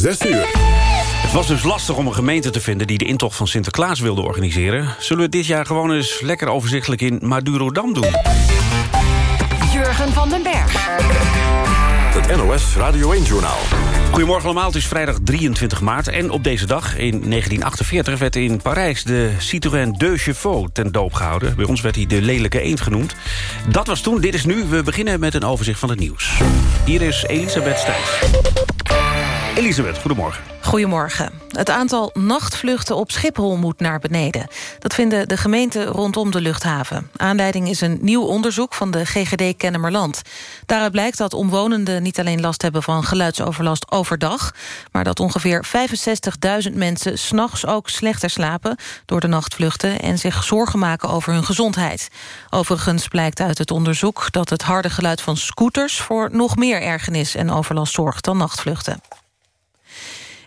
6 uur. Het was dus lastig om een gemeente te vinden die de intocht van Sinterklaas wilde organiseren. Zullen we het dit jaar gewoon eens lekker overzichtelijk in Madurodam doen? Jurgen van den Berg. Het NOS Radio 1-journaal. Goedemorgen allemaal, het is vrijdag 23 maart. En op deze dag, in 1948, werd in Parijs de Citroën De Chevaux ten doop gehouden. Bij ons werd hij de lelijke eend genoemd. Dat was toen, dit is nu. We beginnen met een overzicht van het nieuws. Hier is Elisabeth Stijns. Elisabeth, goedemorgen. Goedemorgen. Het aantal nachtvluchten op Schiphol moet naar beneden. Dat vinden de gemeenten rondom de luchthaven. Aanleiding is een nieuw onderzoek van de GGD Kennemerland. Daaruit blijkt dat omwonenden niet alleen last hebben van geluidsoverlast overdag... maar dat ongeveer 65.000 mensen s'nachts ook slechter slapen... door de nachtvluchten en zich zorgen maken over hun gezondheid. Overigens blijkt uit het onderzoek dat het harde geluid van scooters... voor nog meer ergernis en overlast zorgt dan nachtvluchten.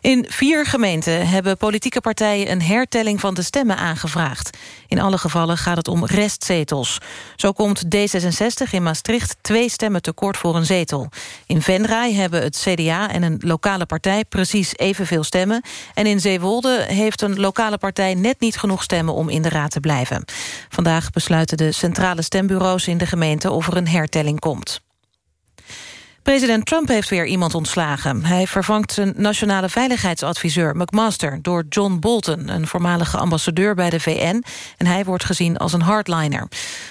In vier gemeenten hebben politieke partijen een hertelling van de stemmen aangevraagd. In alle gevallen gaat het om restzetels. Zo komt D66 in Maastricht twee stemmen tekort voor een zetel. In Venray hebben het CDA en een lokale partij precies evenveel stemmen. En in Zeewolde heeft een lokale partij net niet genoeg stemmen om in de raad te blijven. Vandaag besluiten de centrale stembureaus in de gemeente of er een hertelling komt. President Trump heeft weer iemand ontslagen. Hij vervangt zijn nationale veiligheidsadviseur McMaster... door John Bolton, een voormalige ambassadeur bij de VN... en hij wordt gezien als een hardliner.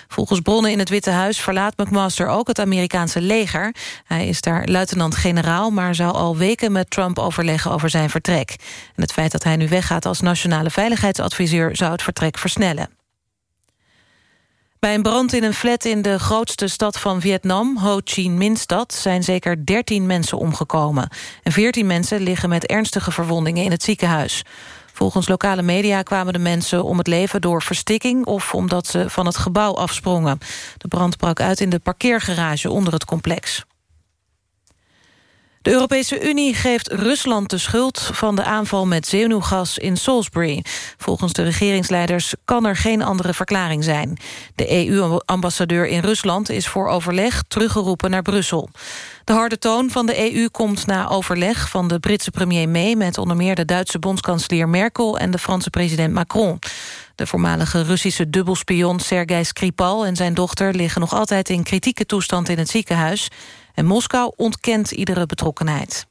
Volgens bronnen in het Witte Huis verlaat McMaster ook het Amerikaanse leger. Hij is daar luitenant-generaal... maar zou al weken met Trump overleggen over zijn vertrek. En het feit dat hij nu weggaat als nationale veiligheidsadviseur... zou het vertrek versnellen. Bij een brand in een flat in de grootste stad van Vietnam, Ho Chi Minh-stad, zijn zeker 13 mensen omgekomen. En 14 mensen liggen met ernstige verwondingen in het ziekenhuis. Volgens lokale media kwamen de mensen om het leven door verstikking... of omdat ze van het gebouw afsprongen. De brand brak uit in de parkeergarage onder het complex. De Europese Unie geeft Rusland de schuld van de aanval met zenuwgas in Salisbury. Volgens de regeringsleiders kan er geen andere verklaring zijn. De EU-ambassadeur in Rusland is voor overleg teruggeroepen naar Brussel. De harde toon van de EU komt na overleg van de Britse premier May... met onder meer de Duitse bondskanselier Merkel en de Franse president Macron. De voormalige Russische dubbelspion Sergei Skripal en zijn dochter... liggen nog altijd in kritieke toestand in het ziekenhuis. En Moskou ontkent iedere betrokkenheid.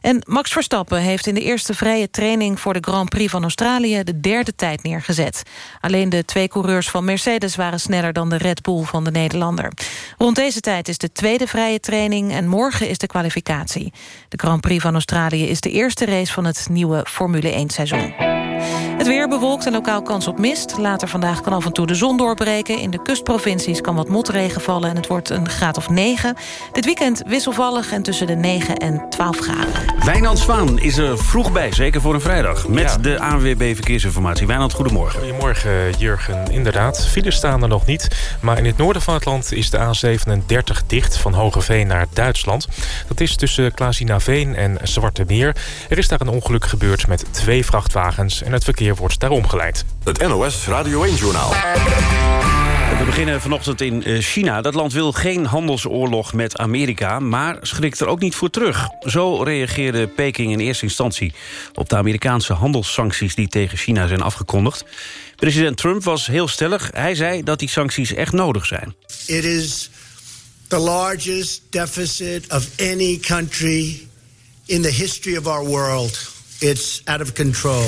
En Max Verstappen heeft in de eerste vrije training... voor de Grand Prix van Australië de derde tijd neergezet. Alleen de twee coureurs van Mercedes waren sneller... dan de Red Bull van de Nederlander. Rond deze tijd is de tweede vrije training... en morgen is de kwalificatie. De Grand Prix van Australië is de eerste race... van het nieuwe Formule 1-seizoen. Het weer bewolkt en lokaal kans op mist. Later vandaag kan af en toe de zon doorbreken. In de kustprovincies kan wat motregen vallen en het wordt een graad of 9. Dit weekend wisselvallig en tussen de 9 en 12 graden. Wijnand Zwaan is er vroeg bij, zeker voor een vrijdag. Met de ANWB Verkeersinformatie. Wijnand, goedemorgen. Goedemorgen, Jurgen. Inderdaad, files staan er nog niet. Maar in het noorden van het land is de A37 dicht van Hogeveen naar Duitsland. Dat is tussen Klazinaveen en Zwarte Meer. Er is daar een ongeluk gebeurd met twee vrachtwagens... en het verkeer wordt daarom geleid. Het NOS Radio 1-journaal. We beginnen vanochtend in eh, China. Dat land wil geen handelsoorlog met Amerika... maar schrikt er ook niet voor terug. Zo reageerde Peking in eerste instantie... op de Amerikaanse handelssancties die tegen China zijn afgekondigd. President Trump was heel stellig. Hij zei dat die sancties echt nodig zijn. It is the largest deficit of any country in the history of our world. It's out of control.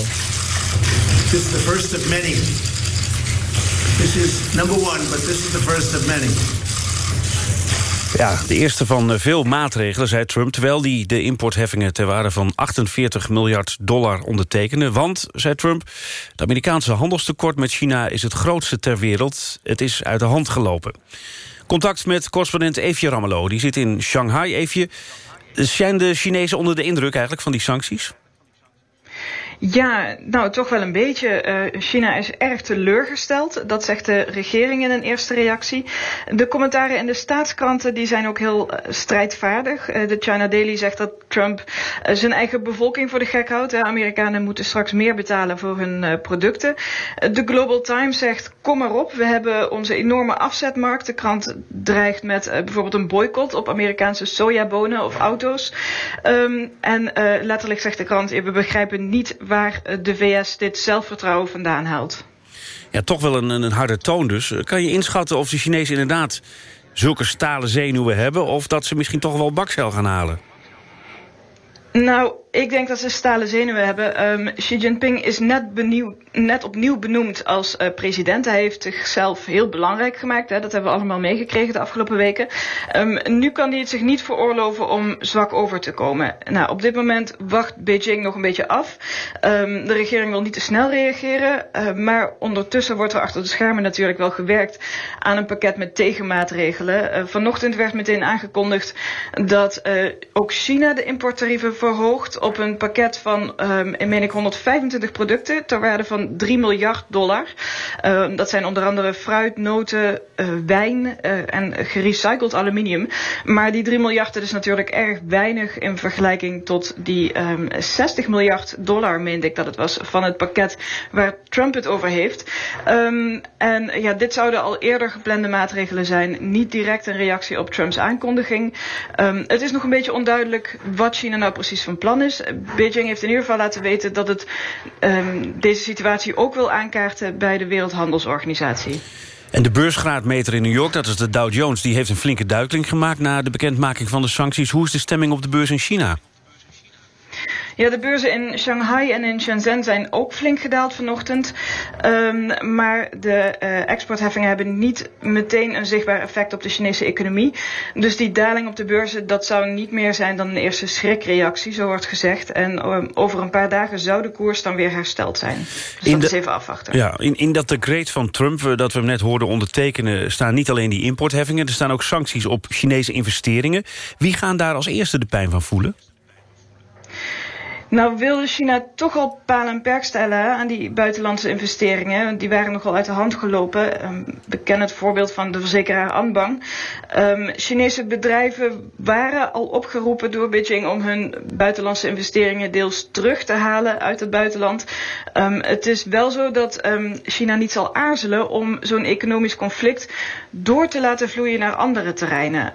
This is the first of many. This is number one, but this is the first of many. Ja, de eerste van eh, veel maatregelen, zei Trump... terwijl hij de importheffingen ter waarde van 48 miljard dollar ondertekende. Want, zei Trump, het Amerikaanse handelstekort met China... is het grootste ter wereld. Het is uit de hand gelopen. Contact met correspondent Eefje Ramelow. Die zit in Shanghai. Eefje, zijn de Chinezen onder de indruk eigenlijk van die sancties? Ja, nou toch wel een beetje. Uh, China is erg teleurgesteld. Dat zegt de regering in een eerste reactie. De commentaren in de staatskranten die zijn ook heel uh, strijdvaardig. Uh, de China Daily zegt dat Trump zijn eigen bevolking voor de gek houdt. Amerikanen moeten straks meer betalen voor hun producten. De Global Times zegt, kom maar op, we hebben onze enorme afzetmarkt. De krant dreigt met bijvoorbeeld een boycott op Amerikaanse sojabonen of auto's. Um, en letterlijk zegt de krant, we begrijpen niet waar de VS dit zelfvertrouwen vandaan haalt. Ja, toch wel een, een harde toon dus. Kan je inschatten of de Chinezen inderdaad zulke stalen zenuwen hebben... of dat ze misschien toch wel bakcel gaan halen? Nou, ik denk dat ze stalen zenuwen hebben. Um, Xi Jinping is net, net opnieuw benoemd als uh, president. Hij heeft zichzelf heel belangrijk gemaakt. Hè? Dat hebben we allemaal meegekregen de afgelopen weken. Um, nu kan hij het zich niet veroorloven om zwak over te komen. Nou, op dit moment wacht Beijing nog een beetje af. Um, de regering wil niet te snel reageren. Uh, maar ondertussen wordt er achter de schermen natuurlijk wel gewerkt aan een pakket met tegenmaatregelen. Uh, vanochtend werd meteen aangekondigd dat ook China de importtarieven verhoogt op een pakket van, um, meen ik, 125 producten ter waarde van 3 miljard dollar. Um, dat zijn onder andere fruit, noten, uh, wijn uh, en gerecycled aluminium. Maar die 3 miljard is natuurlijk erg weinig in vergelijking tot die um, 60 miljard dollar, meende ik dat het was, van het pakket waar Trump het over heeft. En ja, dit zouden al eerder geplande maatregelen zijn, niet direct een reactie op Trumps aankondiging. Het is nog een beetje onduidelijk wat China nou precies van plan is. Beijing heeft in ieder geval laten weten dat het um, deze situatie ook wil aankaarten bij de Wereldhandelsorganisatie. En de beursgraadmeter in New York, dat is de Dow Jones... die heeft een flinke duikeling gemaakt na de bekendmaking van de sancties. Hoe is de stemming op de beurs in China? Ja, de beurzen in Shanghai en in Shenzhen zijn ook flink gedaald vanochtend. Um, maar de uh, exportheffingen hebben niet meteen een zichtbaar effect op de Chinese economie. Dus die daling op de beurzen, dat zou niet meer zijn dan een eerste schrikreactie, zo wordt gezegd. En um, over een paar dagen zou de koers dan weer hersteld zijn. Dus in dat de, is even afwachten. Ja, in, in dat decreet van Trump, uh, dat we hem net hoorden ondertekenen... staan niet alleen die importheffingen, er staan ook sancties op Chinese investeringen. Wie gaan daar als eerste de pijn van voelen? Nou wilde China toch al paal en perk stellen aan die buitenlandse investeringen. Die waren nogal uit de hand gelopen. We kennen het voorbeeld van de verzekeraar Anbang. Um, Chinese bedrijven waren al opgeroepen door Beijing om hun buitenlandse investeringen deels terug te halen uit het buitenland. Um, het is wel zo dat China niet zal aarzelen om zo'n economisch conflict door te laten vloeien naar andere terreinen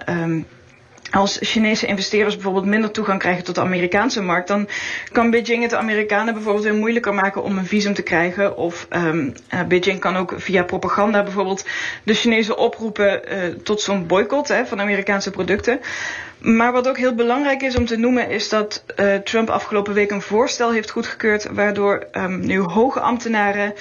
als Chinese investeerders bijvoorbeeld minder toegang krijgen tot de Amerikaanse markt, dan kan Beijing het de Amerikanen bijvoorbeeld weer moeilijker maken om een visum te krijgen. Of um, Beijing kan ook via propaganda bijvoorbeeld de Chinezen oproepen uh, tot zo'n boycott hè, van Amerikaanse producten. Maar wat ook heel belangrijk is om te noemen is dat uh, Trump afgelopen week een voorstel heeft goedgekeurd waardoor um, nu hoge ambtenaren,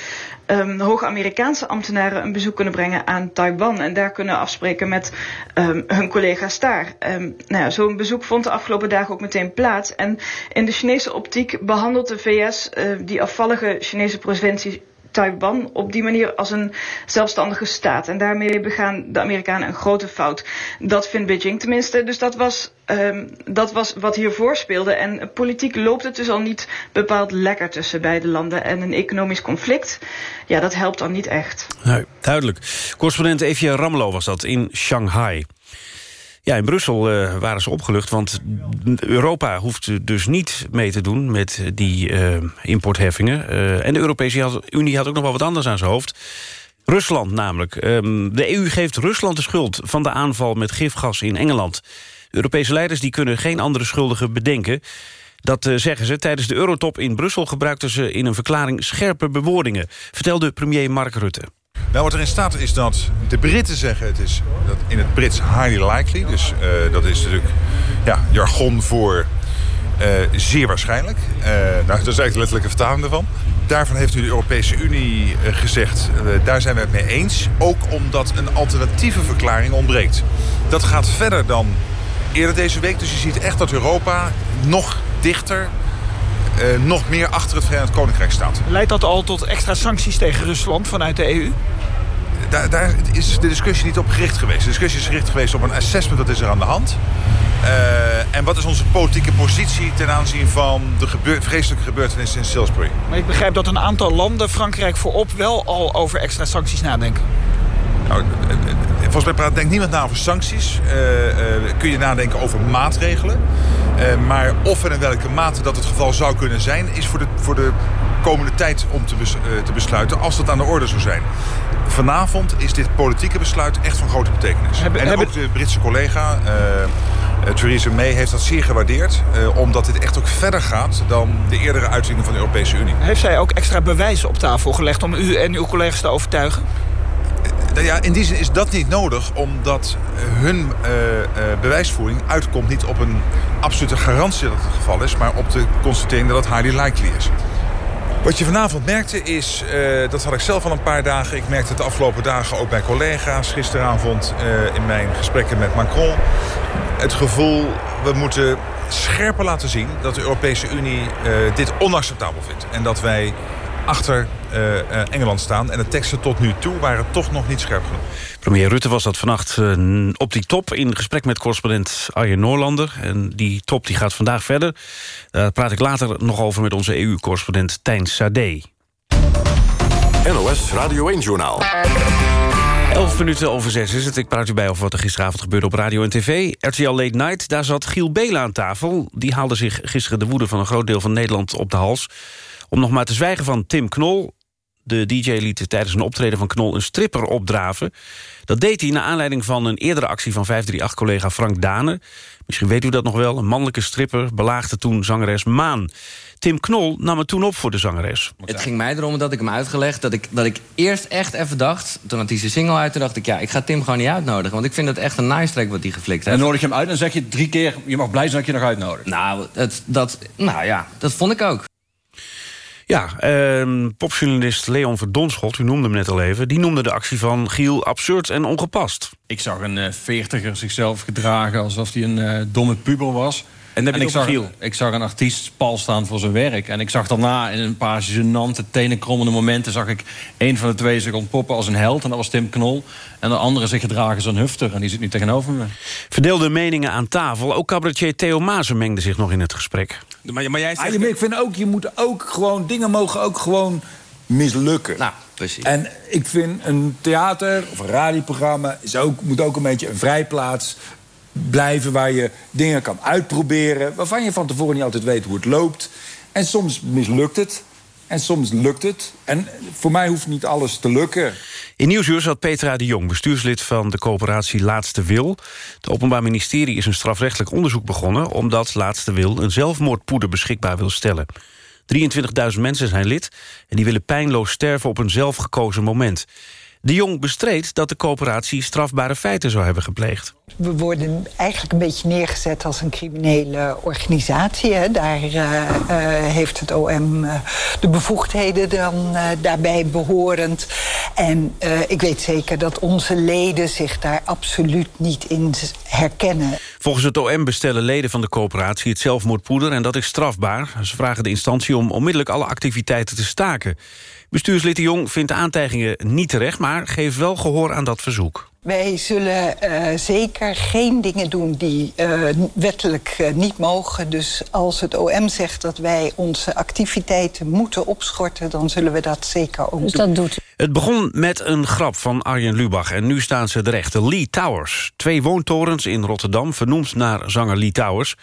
um, hoge Amerikaanse ambtenaren een bezoek kunnen brengen aan Taiwan en daar kunnen afspreken met um, hun collega's daar. Nou ja, Zo'n bezoek vond de afgelopen dagen ook meteen plaats en in de Chinese optiek behandelt de VS uh, die afvallige Chinese provincie Taiwan op die manier als een zelfstandige staat. En daarmee begaan de Amerikanen een grote fout. Dat vindt Beijing tenminste. Dus dat was, um, dat was wat hiervoor speelde. En politiek loopt het dus al niet bepaald lekker tussen beide landen. En een economisch conflict, ja, dat helpt dan niet echt. Nee, duidelijk. Correspondent Evia Ramelow was dat in Shanghai. Ja, in Brussel uh, waren ze opgelucht, want Europa hoeft dus niet mee te doen met die uh, importheffingen. En de Europese Unie had ook nog wel wat anders aan zijn hoofd. Rusland namelijk. Um, de EU geeft Rusland de schuld van de aanval met gifgas in Engeland. Europese leiders die kunnen geen andere schuldigen bedenken. Dat zeggen ze. Tijdens de Eurotop in Brussel gebruikten ze in een verklaring scherpe bewoordingen. Vertelde premier Mark Rutte. Nou, wat erin staat is dat de Britten zeggen het is dat in het Brits highly likely. Dus uh, dat is natuurlijk ja, jargon voor uh, zeer waarschijnlijk. Uh, nou, dat is eigenlijk de letterlijke vertaling ervan. Daarvan heeft u de Europese Unie gezegd, daar zijn we het mee eens. Ook omdat een alternatieve verklaring ontbreekt. Dat gaat verder dan eerder deze week. Dus je ziet echt dat Europa nog dichter nog meer achter het Verenigd Koninkrijk staat. Leidt dat al tot extra sancties tegen Rusland vanuit de EU? Daar, daar is de discussie niet op gericht geweest. De discussie is gericht geweest op een assessment, wat is er aan de hand. Uh, en wat is onze politieke positie ten aanzien van de gebeur vreselijke gebeurtenissen in Salisbury. Maar ik begrijp dat een aantal landen, Frankrijk voorop, wel al over extra sancties nadenken. Nou, volgens mij praat, denkt niemand na over sancties. kun je nadenken over maatregelen. maar of en in welke mate dat het geval zou kunnen zijn... is voor de, voor de komende tijd om te, te besluiten als dat aan de orde zou zijn. Vanavond is dit politieke besluit echt van grote betekenis. en ook de Britse collega... Uh, Theresa May heeft dat zeer gewaardeerd. Uh, omdat dit echt ook verder gaat dan de eerdere uitzending van de Europese Unie. Heeft zij ook extra bewijzen op tafel gelegd om u en uw collega's te overtuigen? Uh, ja, in die zin is dat niet nodig, omdat hun bewijsvoering uitkomt niet op een absolute garantie dat het geval is, maar op de constatering dat het highly likely is. Wat je vanavond merkte is, uh, dat had ik zelf al een paar dagen... ik merkte het de afgelopen dagen ook bij collega's... gisteravond in mijn gesprekken met Macron... het gevoel, we moeten scherper laten zien... dat de Europese Unie dit onacceptabel vindt. En dat wij achter uh, Engeland staan. En de teksten tot nu toe waren toch nog niet scherp genoeg. Premier Rutte was dat vannacht uh, op die top... in gesprek met correspondent Arjen Noorlander. En die top die gaat vandaag verder. Daar praat ik later nog over met onze EU-correspondent Tijn Sade. NOS Radio 1-journaal. 11 minuten over zes is het. Ik praat u bij over wat er gisteravond gebeurde op radio en tv. RTL Late Night, daar zat Giel Bela aan tafel. Die haalde zich gisteren de woede van een groot deel van Nederland op de hals. Om nog maar te zwijgen van Tim Knol. De DJ liet tijdens een optreden van Knol een stripper opdraven. Dat deed hij naar aanleiding van een eerdere actie van 538-collega Frank Dane. Misschien weet u dat nog wel. Een mannelijke stripper belaagde toen zangeres Maan. Tim Knol nam het toen op voor de zangeres. Het ging mij erom dat ik hem uitgelegd. Dat ik, dat ik eerst echt even dacht, toen had hij zijn single uit... dacht ik, ja, ik ga Tim gewoon niet uitnodigen. Want ik vind het echt een nice track wat hij geflikt heeft. En nodig je hem uit en zeg je drie keer... je mag blij zijn dat je nog uitnodigt. Nou, het, dat, nou ja, dat vond ik ook. Ja, eh, popjournalist Leon Verdonschot, u noemde hem net al even... die noemde de actie van Giel absurd en ongepast. Ik zag een uh, veertiger zichzelf gedragen alsof hij een uh, domme puber was. En, en ik, zag, ik zag een artiest pal staan voor zijn werk. En ik zag daarna in een paar gênante, tenenkrommende momenten... zag ik een van de twee zich ontpoppen als een held. En dat was Tim Knol. En de andere zich gedragen als een hufter. En die zit nu tegenover me. Verdeelde meningen aan tafel. Ook cabaretier Theo Maasen mengde zich nog in het gesprek. Maar, maar jij zegt... Ah, ik vind ook, je moet ook gewoon... dingen mogen ook gewoon mislukken. Nou, precies. En ik vind een theater of een radioprogramma... Is ook, moet ook een beetje een vrijplaats blijven... waar je dingen kan uitproberen... waarvan je van tevoren niet altijd weet hoe het loopt. En soms mislukt het. En soms lukt het. En voor mij hoeft niet alles te lukken. In Nieuwsuur zat Petra de Jong, bestuurslid van de coöperatie Laatste Wil. Het Openbaar Ministerie is een strafrechtelijk onderzoek begonnen... omdat Laatste Wil een zelfmoordpoeder beschikbaar wil stellen. 23.000 mensen zijn lid en die willen pijnloos sterven op een zelfgekozen moment. De Jong bestreed dat de coöperatie strafbare feiten zou hebben gepleegd. We worden eigenlijk een beetje neergezet als een criminele organisatie. Hè. Daar uh, uh, heeft het OM uh, de bevoegdheden dan daarbij behorend. En ik weet zeker dat onze leden zich daar absoluut niet in herkennen. Volgens het OM bestellen leden van de coöperatie het zelfmoordpoeder... en dat is strafbaar. Ze vragen de instantie om onmiddellijk alle activiteiten te staken. Bestuurslid de Jong vindt de aantijgingen niet terecht... maar geeft wel gehoor aan dat verzoek. Wij zullen uh, zeker geen dingen doen die uh, wettelijk uh, niet mogen. Dus als het OM zegt dat wij onze activiteiten moeten opschorten... dan zullen we dat zeker ook dus doen. Dat doet het begon met een grap van Arjen Lubach en nu staan ze terecht. De Lee Towers, twee woontorens in Rotterdam, vernoemd naar zanger Lee Towers.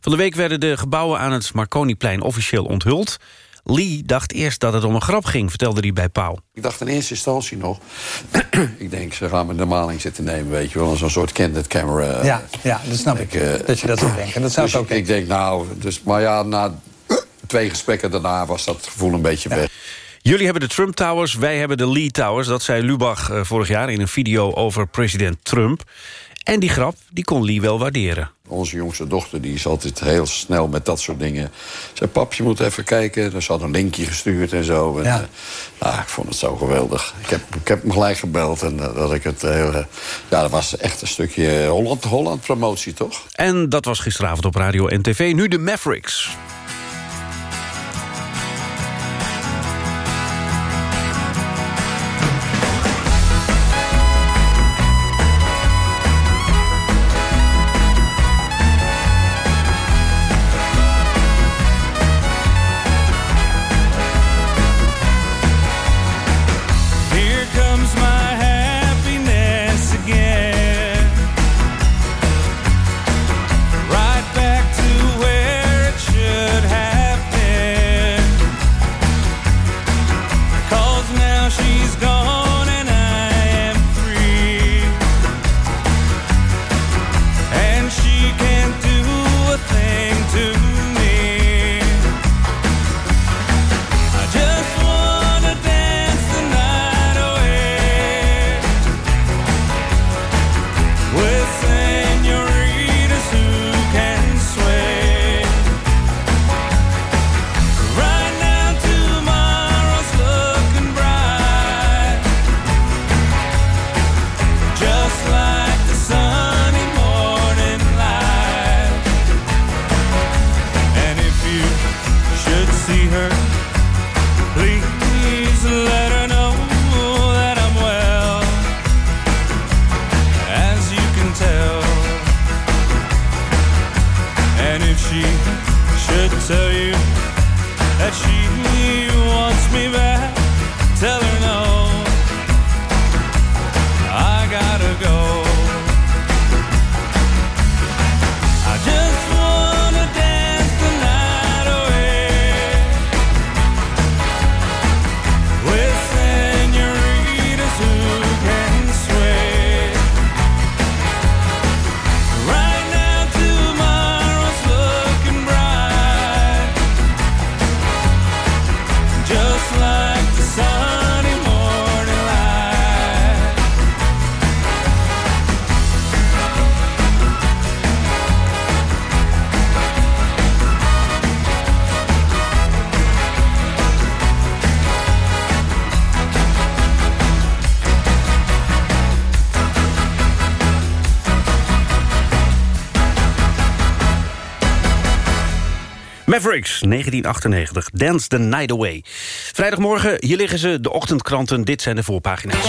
Van de week werden de gebouwen aan het Marconiplein officieel onthuld... Lee dacht eerst dat het om een grap ging, vertelde hij bij Pauw. Ik dacht in eerste instantie nog... ik denk, ze gaan me de maling zitten nemen, weet je wel. Zo'n soort candid camera. Ja, ja dat snap ik, uh, dat je dat zou denken. Dat zou dus ook ik, denk, nou, dus, maar ja, na twee gesprekken daarna was dat gevoel een beetje weg. Jullie hebben de Trump Towers, wij hebben de Lee Towers. Dat zei Lubach uh, vorig jaar in een video over president Trump. En die grap, die kon Lee wel waarderen. Onze jongste dochter die is altijd heel snel met dat soort dingen. Zei, pap, je moet even kijken. Dus ze had een linkje gestuurd en zo. En, ja. uh, nou, ik vond het zo geweldig. Ik heb, ik heb hem gelijk gebeld en uh, dat ik het heel... Uh, ja, dat was echt een stukje Holland-Holland-promotie, toch? En dat was gisteravond op radio en tv. Nu de Mavericks. Mavericks, 1998. Dance the Night Away. Vrijdagmorgen, hier liggen ze, de ochtendkranten. Dit zijn de voorpagina's.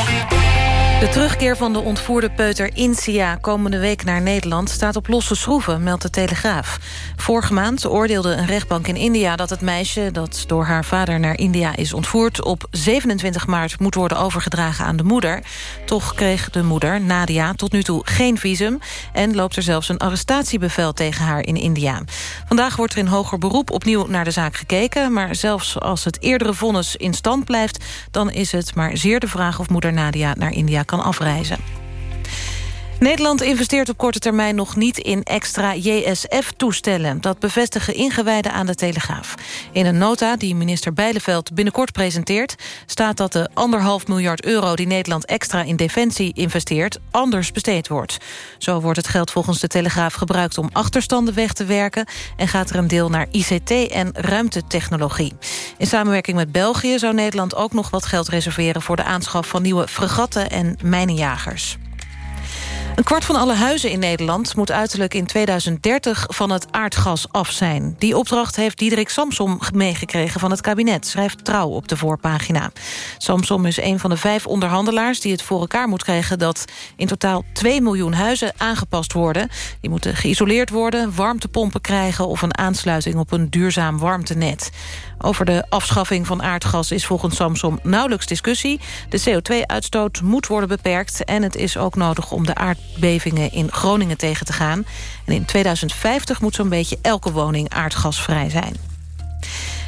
De terugkeer van de ontvoerde peuter Insia komende week naar Nederland... staat op losse schroeven, meldt de Telegraaf. Vorige maand oordeelde een rechtbank in India dat het meisje... dat door haar vader naar India is ontvoerd... op 27 maart moet worden overgedragen aan de moeder. Toch kreeg de moeder, Nadia, tot nu toe geen visum... en loopt er zelfs een arrestatiebevel tegen haar in India. Vandaag wordt er in hoger beroep opnieuw naar de zaak gekeken... maar zelfs als het eerdere vonnis in stand blijft... dan is het maar zeer de vraag of moeder Nadia naar India kan afreizen. Nederland investeert op korte termijn nog niet in extra JSF-toestellen. Dat bevestigen ingewijden aan de Telegraaf. In een nota die minister Bijleveld binnenkort presenteert... staat dat de anderhalf miljard euro die Nederland extra in defensie investeert... anders besteed wordt. Zo wordt het geld volgens de Telegraaf gebruikt om achterstanden weg te werken... en gaat er een deel naar ICT en ruimtetechnologie. In samenwerking met België zou Nederland ook nog wat geld reserveren... voor de aanschaf van nieuwe fregatten en mijnenjagers. Een kwart van alle huizen in Nederland moet uiterlijk in 2030 van het aardgas af zijn. Die opdracht heeft Diederik Samsom meegekregen van het kabinet, schrijft Trouw op de voorpagina. Samsom is een van de vijf onderhandelaars die het voor elkaar moet krijgen dat in totaal 2 miljoen huizen aangepast worden. Die moeten geïsoleerd worden, warmtepompen krijgen of een aansluiting op een duurzaam warmtenet. Over de afschaffing van aardgas is volgens Samsom nauwelijks discussie. De CO2-uitstoot moet worden beperkt en het is ook nodig om de aardbevingen in Groningen tegen te gaan. En in 2050 moet zo'n beetje elke woning aardgasvrij zijn.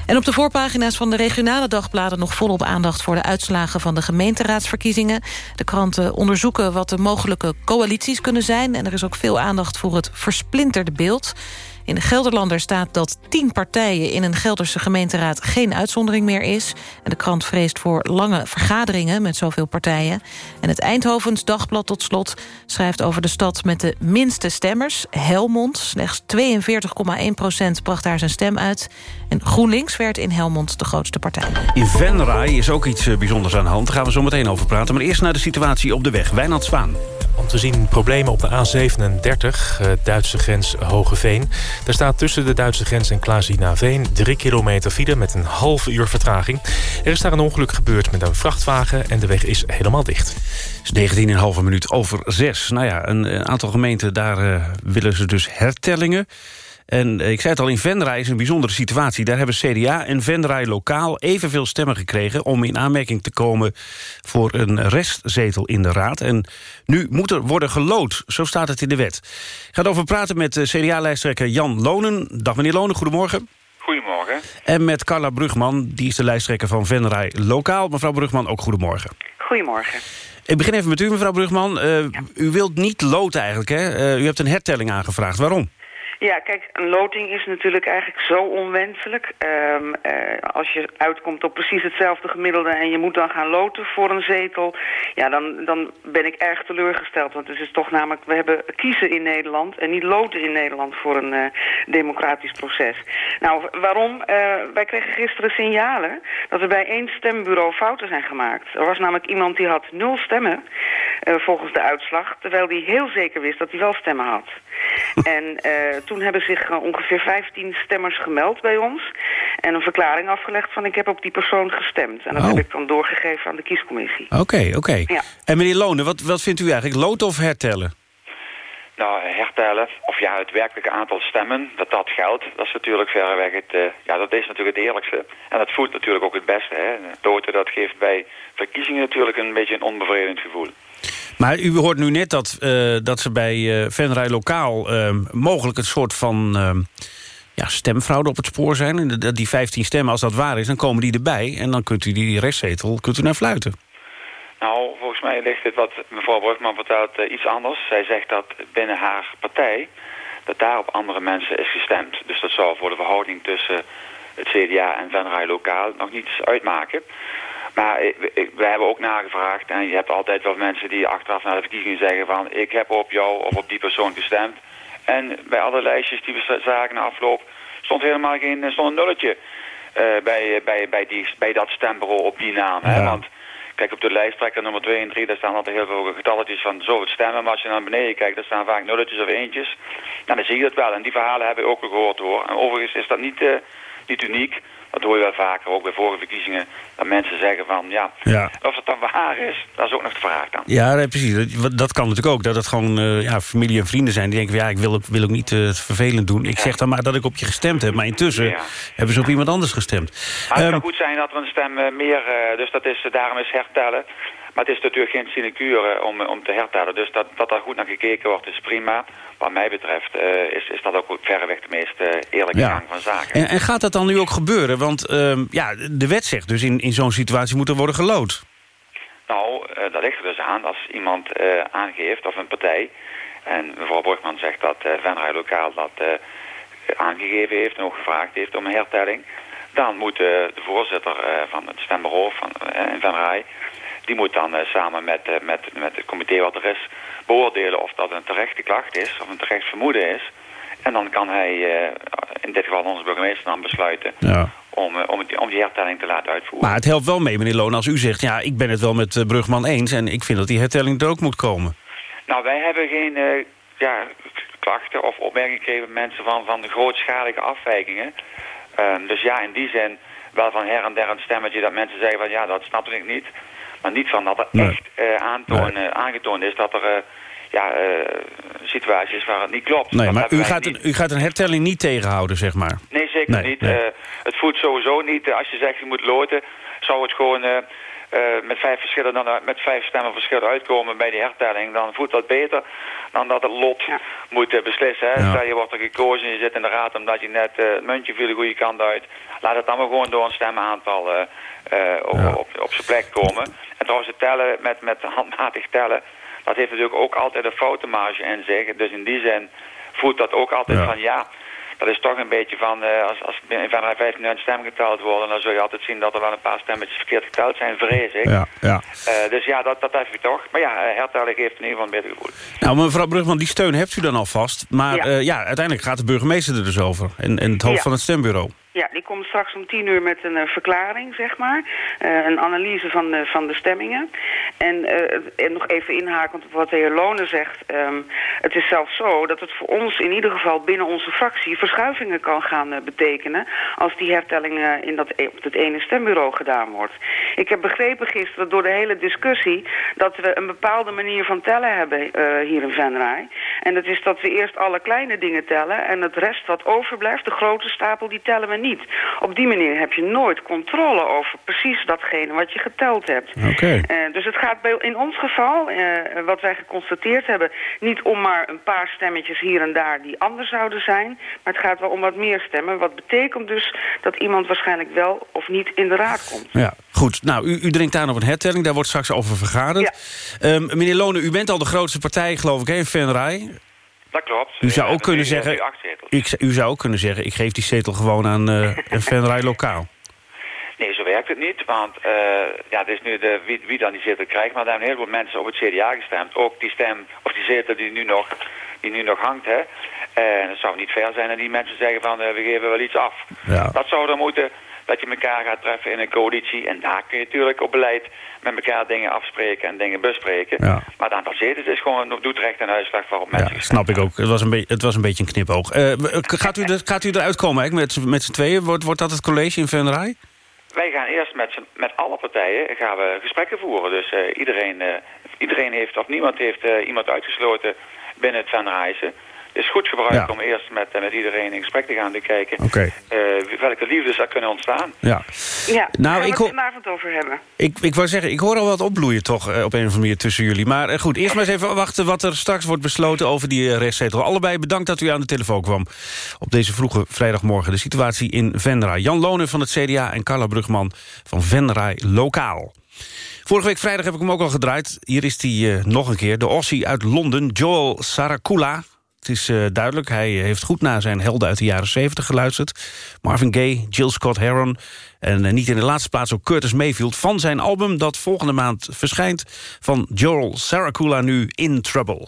En op de voorpagina's van de regionale dagbladen nog volop aandacht voor de uitslagen van de gemeenteraadsverkiezingen. De kranten onderzoeken wat de mogelijke coalities kunnen zijn. En er is ook veel aandacht voor het versplinterde beeld. In de Gelderlander staat dat tien partijen in een Gelderse gemeenteraad geen uitzondering meer is. En de krant vreest voor lange vergaderingen met zoveel partijen. En het Eindhovens Dagblad tot slot schrijft over de stad met de minste stemmers. Helmond, slechts 42,1 procent bracht daar zijn stem uit. En GroenLinks werd in Helmond de grootste partij. In Venray is ook iets eh, bijzonders aan de hand. Daar gaan we zo meteen over praten. Maar eerst naar de situatie op de weg. Wijnand Zwaan. Om te zien problemen op de A37, eh, Duitse grens Hogeveen. Daar staat tussen de Duitse grens en Klaas-Veen 3 kilometer file met een half uur vertraging. Er is daar een ongeluk gebeurd met een vrachtwagen en de weg is helemaal dicht. Het is 19,5 minuut over 6. Nou ja, een, aantal gemeenten, daar uh, willen ze dus hertellingen. En ik zei het al, in Venray is een bijzondere situatie. Daar hebben CDA en Venray lokaal evenveel stemmen gekregen... om in aanmerking te komen voor een restzetel in de raad. En nu moet er worden gelood, zo staat het in de wet. Ik ga erover praten met CDA-lijsttrekker Jan Lonen. Dag meneer Lonen, goedemorgen. Goedemorgen. En met Carla Brugman, die is de lijsttrekker van Venray Lokaal. Mevrouw Brugman, ook goedemorgen. Goedemorgen. Ik begin even met u, mevrouw Brugman. Uh, ja. U wilt niet loten eigenlijk, hè? Uh, u hebt een hertelling aangevraagd. Waarom? Ja, kijk, een loting is natuurlijk eigenlijk zo onwenselijk. Um, uh, als je uitkomt op precies hetzelfde gemiddelde en je moet dan gaan loten voor een zetel... ja, dan, dan ben ik erg teleurgesteld. Want het is toch namelijk, we hebben kiezen in Nederland en niet loten in Nederland voor een uh, democratisch proces. Nou, waarom? Uh, wij kregen gisteren signalen dat er bij één stembureau fouten zijn gemaakt. Er was namelijk iemand die had nul stemmen volgens de uitslag... terwijl die heel zeker wist dat hij wel stemmen had. En uh, toen hebben zich uh, ongeveer 15 stemmers gemeld bij ons. En een verklaring afgelegd van ik heb op die persoon gestemd. En dat Oh. heb ik dan doorgegeven aan de kiescommissie. Oké, oké. Ja. En meneer Lonen, wat, wat vindt u eigenlijk? Loten of hertellen? Nou, hertellen, of ja, het werkelijke aantal stemmen, dat dat geldt, dat is natuurlijk verreweg het, eh, ja, dat is natuurlijk het eerlijkste. En dat voelt natuurlijk ook het beste, hè. Loten, dat geeft bij verkiezingen natuurlijk een beetje een onbevredigend gevoel. Maar u hoort nu net dat, eh, dat ze bij eh Venray Lokaal eh, mogelijk een soort van ja, stemfraude op het spoor zijn. En dat die 15 stemmen, als dat waar is, dan komen die erbij. En dan kunt u die restzetel kunt u naar fluiten. Nou, volgens mij ligt dit wat mevrouw Brugman vertelt iets anders. Zij zegt dat binnen haar partij, dat daar op andere mensen is gestemd. Dus dat zou voor de verhouding tussen het CDA en Venray Lokaal nog niets uitmaken. Maar wij hebben ook nagevraagd en je hebt altijd wel mensen die achteraf naar de verkiezingen zeggen van ik heb op jou of op die persoon gestemd. En bij alle lijstjes die we zagen na afloop stond helemaal geen stond een nulletje eh, bij, bij, bij, die, bij dat stembureau op die naam. Hè? Want kijk op de lijsttrekker nummer 2 en 3, daar staan altijd heel veel getalletjes van zoveel stemmen. Maar als je naar beneden kijkt, daar staan vaak nulletjes of eentjes. Nou, dan zie je dat wel. En die verhalen hebben we ook gehoord hoor. En overigens is dat niet, eh, niet uniek. Dat hoor je wel vaker, ook bij vorige verkiezingen, dat mensen zeggen van ja, Ja. of het dan waar is, dat is ook nog de vraag dan. Ja, nee, precies. Dat, dat kan natuurlijk ook. Dat het gewoon eh, ja, familie en vrienden zijn. Die denken, ja, ik wil ook, wil ook niet het vervelend doen. Ik zeg dan maar dat ik op je gestemd heb. Maar intussen hebben ze op iemand anders gestemd. Maar het Ehm, kan goed zijn dat we een stem eh, meer, dus dat is, daarom is hertellen. Maar het is natuurlijk geen sinecure om, om te hertellen. Dus dat, dat daar goed naar gekeken wordt is prima. Wat mij betreft eh, is, is dat ook verreweg de meest eh, eerlijke Ja. gang van zaken. en, en gaat dat dan nu ook gebeuren? Want ehm, ja, de wet zegt dus in, in zo'n situatie moet er worden gelood. Nou, eh, dat ligt er dus aan als iemand aangeeft, of een partij... en mevrouw Borgman zegt dat uh, Venray Lokaal dat aangegeven heeft... en ook gevraagd heeft om een hertelling... dan moet de voorzitter van het stembureau van in Venray... die moet dan eh, samen met, eh, met, met het comité wat er is... beoordelen of dat een terechte klacht is of een terecht vermoeden is... En dan kan hij, eh, in dit geval onze burgemeester, dan besluiten Ja. om, om, die, om die hertelling te laten uitvoeren. Maar het helpt wel mee, meneer Loon, als u zegt... ja, ik ben het wel met Brugman eens... en ik vind dat die hertelling er ook moet komen. Nou, wij hebben geen ja, klachten of opmerkingen gekregen van mensen van, van grootschalige afwijkingen. Ehm, dus ja, in die zin wel van her en der een stemmetje dat mensen zeggen van ja, dat snapte ik niet. Maar niet van dat er Nee. echt eh, aantoon, eh, aangetoond is dat er eh, ja, eh, situaties is waar het niet klopt. Nee, Dat maar u gaat, niet. een, u gaat een hertelling niet tegenhouden, zeg maar. Nee, zeker Nee, niet. nee. Eh, het voelt sowieso niet. als je zegt je moet loten, zou het gewoon eh, eh, met, vijf verschillen, dan, met vijf stemmen verschil uitkomen bij die hertelling. Dan voelt dat beter dan dat het lot moet beslissen. Hè. Ja. Stel je wordt er gekozen en je zit in de raad omdat je net eh, het muntje viel de goede kant uit. Laat het dan maar gewoon door een stemaantal eh, op, op, op zijn plek komen. En trouwens het tellen met, met handmatig tellen, dat heeft natuurlijk ook altijd een foutenmarge in zich. Dus in die zin voelt dat ook altijd Ja. van ja, dat is toch een beetje van, eh, als, als in Venray 15.000 stemmen geteld worden, dan zul je altijd zien dat er wel een paar stemmetjes verkeerd geteld zijn, vrees ik. Ja, ja. Eh, dus ja, dat, dat heb je toch. Maar ja, hertellen geeft in ieder geval een beter gevoel. Nou, mevrouw Brugman, die steun hebt u dan alvast. Maar Ja. ja, ja uiteindelijk gaat de burgemeester er dus over. En, en het hoofd Ja. van het stembureau. Ja, die komt straks om tien uur met een eh, verklaring, zeg maar. Eh, een analyse van de, van de stemmingen. En, eh, en nog even inhakend op wat de heer Lonen zegt. ehm, het is zelfs zo dat het voor ons in ieder geval binnen onze fractie... verschuivingen kan gaan betekenen... als die hertelling in dat, e- op het ene stembureau gedaan wordt. Ik heb begrepen gisteren door de hele discussie... dat we een bepaalde manier van tellen hebben hier in Venray. En dat is dat we eerst alle kleine dingen tellen... en het rest wat overblijft, de grote stapel, die tellen we niet. Op die manier heb je nooit controle over precies datgene wat je geteld hebt. Oké. Eh, dus het gaat bij, in ons geval, eh, wat wij geconstateerd hebben... niet om maar een paar stemmetjes hier en daar die anders zouden zijn... maar het gaat wel om wat meer stemmen. Wat betekent dus dat iemand waarschijnlijk wel of niet in de raad komt. Ja, goed. Nou, u, u dringt aan op een hertelling. Daar wordt straks over vergaderd. Ehm, meneer Lonen, u bent al de grootste partij, geloof ik, hè, in Venray. Dat klopt. U zou Ja, ook kunnen zeggen... Ik, u zou ook kunnen zeggen, ik geef die zetel gewoon aan eh een Venray lokaal. Nee, zo werkt het niet. Want eh, ja, het is nu de, wie, wie dan die zetel krijgt. Maar er hebben een heleboel mensen op het CDA gestemd. Ook die stem, of die zetel die nu nog, die nu nog hangt. Hè. En het zou niet fair zijn dat die mensen zeggen van eh, we geven wel iets af. Ja. Dat zou er moeten, dat je elkaar gaat treffen in een coalitie. En daar kun je natuurlijk op beleid met elkaar dingen afspreken en dingen bespreken. Ja. Maar dan baseert het is gewoon nog Doetrecht en Uitslag waarop mensen Ja, snap ik ook. Het was een, beetje het was een beetje een knipoog. Eh, gaat, u er, gaat u eruit komen met, z'n- met z'n tweeën? Wordt, wordt dat het college in Venray? Wij gaan eerst met, met alle partijen gaan we gesprekken voeren. Dus eh, iedereen, eh, iedereen heeft, of niemand heeft eh, iemand uitgesloten binnen het. Het is goed gebruikt Ja. om eerst met, eh, met iedereen in gesprek te gaan te kijken Oké. eh, welke liefdes er kunnen ontstaan. Ja. Ja, Nou, gaan we ik het hoor- vanavond over hebben. Ik, ik wou zeggen, ik hoor al wat opbloeien toch eh, op een of andere manier tussen jullie. Maar goed, eerst maar eens even wachten wat er straks wordt besloten over die restzetel. Allebei bedankt dat u aan de telefoon kwam op deze vroege vrijdagmorgen. De situatie in Venray. Jan Lonen van het CDA en Carla Brugman van Venray Lokaal. Vorige week vrijdag heb ik hem ook al gedraaid. Hier is hij eh, nog een keer. De Aussie uit Londen, Joel Sarakula. Is eh, duidelijk, hij heeft goed naar zijn helden uit de jaren 70 geluisterd. Marvin Gaye, Jill Scott Heron en eh, niet in de laatste plaats ook Curtis Mayfield... van zijn album dat volgende maand verschijnt... van Joel Sarakula nu In Trouble.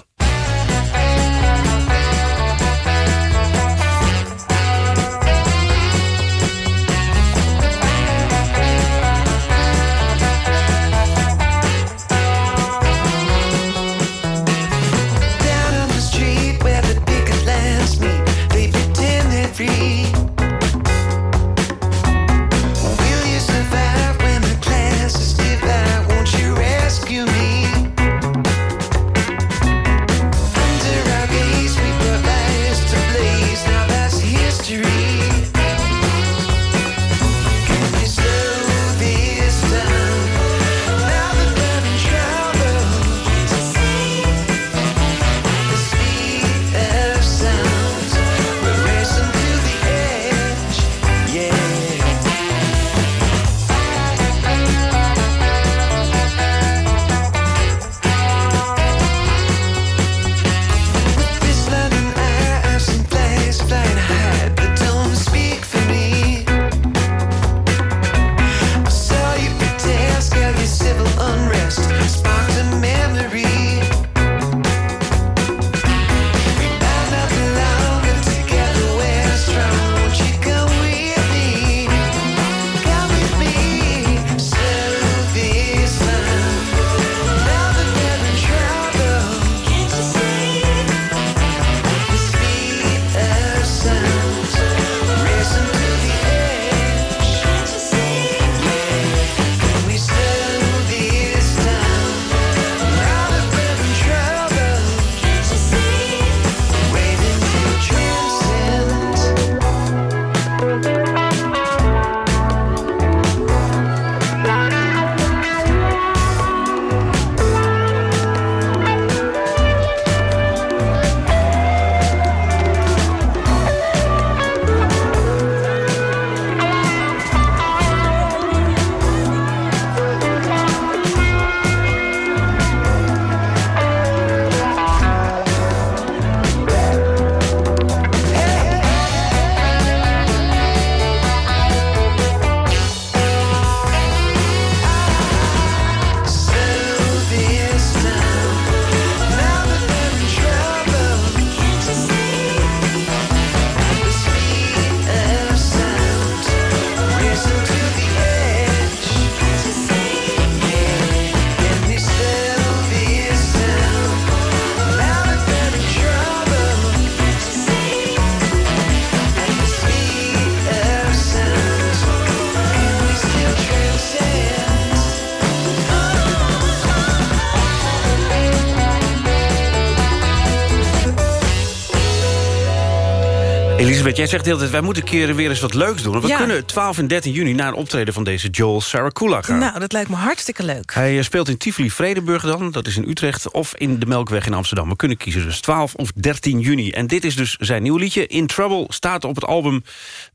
Elisabeth, jij zegt de hele tijd, wij moeten keren weer eens wat leuks doen. We Ja. kunnen 12 en 13 juni naar een optreden van deze Joel Sarakula gaan. Nou, dat lijkt me hartstikke leuk. Hij eh, speelt in Tivoli Vredenburg dan, dat is in Utrecht... of in de Melkweg in Amsterdam. We kunnen kiezen dus 12 of 13 juni. En dit is dus zijn nieuw liedje. In Trouble staat op het album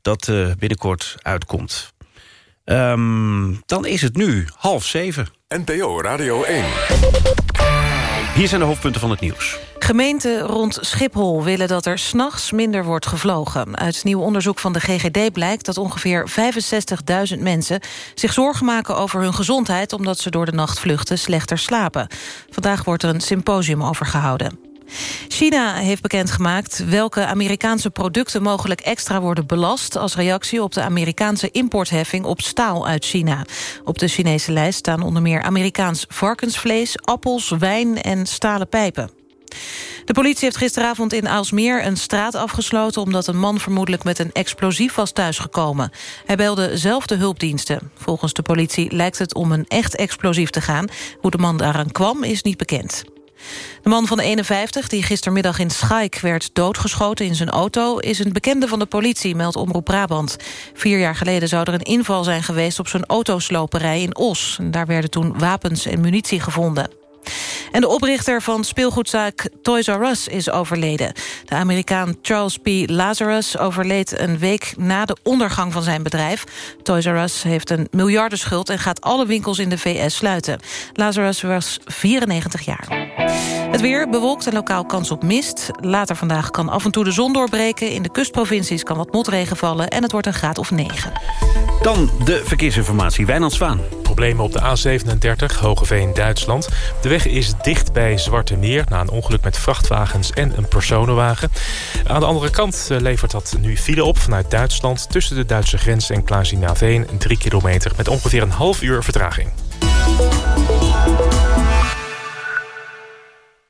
dat eh, binnenkort uitkomt. Ehm, dan is het nu half zeven. NPO Radio 1. Hier zijn de hoofdpunten van het nieuws. Gemeenten rond Schiphol willen dat er s'nachts minder wordt gevlogen. Uit nieuw onderzoek van de GGD blijkt dat ongeveer 65.000 mensen... zich zorgen maken over hun gezondheid... omdat ze door de nachtvluchten slechter slapen. Vandaag wordt er een symposium over gehouden. China heeft bekendgemaakt welke Amerikaanse producten mogelijk extra worden belast als reactie op de Amerikaanse importheffing op staal uit China. Op de Chinese lijst staan onder meer Amerikaans varkensvlees, appels, wijn en stalen pijpen. De politie heeft gisteravond in Aalsmeer een straat afgesloten... omdat een man vermoedelijk met een explosief was thuisgekomen. Hij belde zelf de hulpdiensten. Volgens de politie lijkt het om een echt explosief te gaan. Hoe de man daaraan kwam is niet bekend. De man van 51, die gistermiddag in Schaik werd doodgeschoten in zijn auto... is een bekende van de politie, meldt Omroep Brabant. Vier jaar geleden zou er een inval zijn geweest op zijn autosloperij in Os. Daar werden toen wapens en munitie gevonden. En de oprichter van speelgoedzaak Toys R Us is overleden. De Amerikaan Charles P. Lazarus overleed een week na de ondergang van zijn bedrijf. Toys R Us heeft een miljardenschuld en gaat alle winkels in de VS sluiten. Lazarus was 94 jaar. Het weer bewolkt en lokaal kans op mist. Later vandaag kan af en toe de zon doorbreken. In de kustprovincies kan wat motregen vallen en het wordt een graad of 9. Dan de verkeersinformatie. Wijnand Zwaan. Problemen op de A37, Hogeveen, Duitsland. De weg is dicht bij Zwarte Meer... na een ongeluk met vrachtwagens en een personenwagen. Aan de andere kant eh, levert dat nu file op vanuit Duitsland... tussen de Duitse grens en Klaas-Naveen. 3 kilometer met ongeveer een half uur vertraging.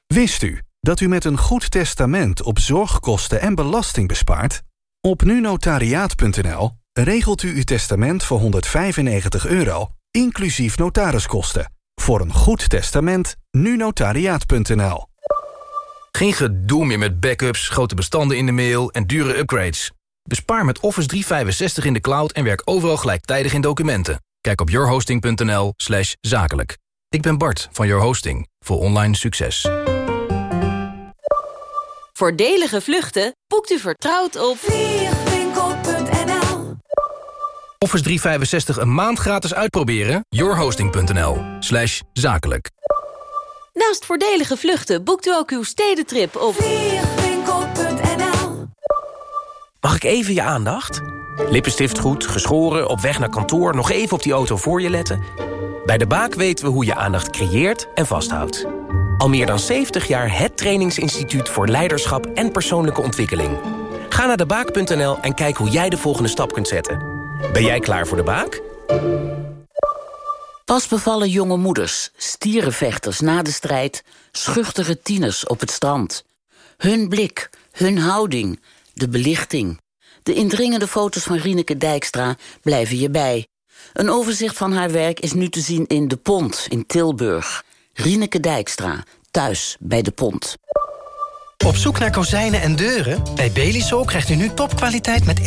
Wist u dat u met een goed testament op zorgkosten en belasting bespaart? Op nunotariaat.nl regelt u uw testament voor 195 euro, inclusief notariskosten. Voor een goed testament, nunotariaat.nl. Geen gedoe meer met backups, grote bestanden in de mail en dure upgrades. Bespaar met Office 365 in de cloud en werk overal gelijktijdig in documenten. Kijk op yourhosting.nl zakelijk. Ik ben Bart van Your Hosting voor online succes. Voordelige vluchten boekt u vertrouwd op vliegwinkel.nl Office 365 een maand gratis uitproberen? yourhosting.nl slash zakelijk. Naast voordelige vluchten boekt u ook uw stedentrip op vliegwinkel.nl Mag ik even je aandacht? Lippenstift goed, geschoren, op weg naar kantoor... nog even op die auto voor je letten? Bij De Baak weten we hoe je aandacht creëert en vasthoudt. Al meer dan 70 jaar het trainingsinstituut voor leiderschap en persoonlijke ontwikkeling. Ga naar debaak.nl en kijk hoe jij de volgende stap kunt zetten. Ben jij klaar voor De Baak? Pasbevallen jonge moeders, stierenvechters na de strijd... schuchtere tieners op het strand. Hun blik, hun houding, de belichting. De indringende foto's van Rieneke Dijkstra blijven je bij. Een overzicht van haar werk is nu te zien in De Pont in Tilburg. Rieneke Dijkstra, thuis bij De Pont. Op zoek naar kozijnen en deuren? Bij Belisol krijgt u nu topkwaliteit met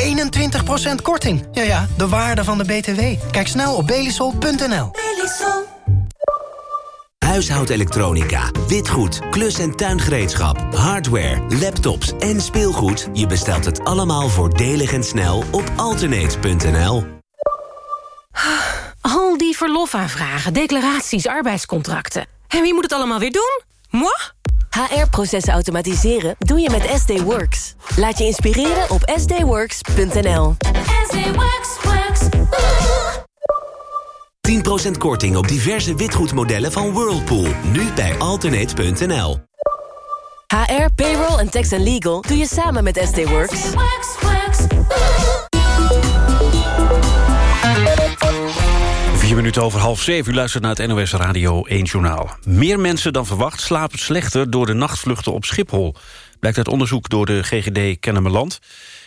21% korting. Ja ja, de waarde van de BTW. Kijk snel op belisol.nl. Huishoudelektronica, witgoed, klus- en tuingereedschap, hardware, laptops en speelgoed. Je bestelt het allemaal voordelig en snel op alternate.nl. Al die verlofaanvragen, declaraties, arbeidscontracten. En wie moet het allemaal weer doen? Moi? HR-processen automatiseren doe je met SD Works. Laat je inspireren op sdworks.nl 10% korting op diverse witgoedmodellen van Whirlpool. Nu bij alternate.nl. HR, payroll en tax and legal doe je samen met SD Works. Vier minuten over half zeven. U luistert naar het NOS Radio 1 Journaal. Meer mensen dan verwacht slapen slechter door de nachtvluchten op Schiphol. Blijkt uit onderzoek door de GGD Kennemerland.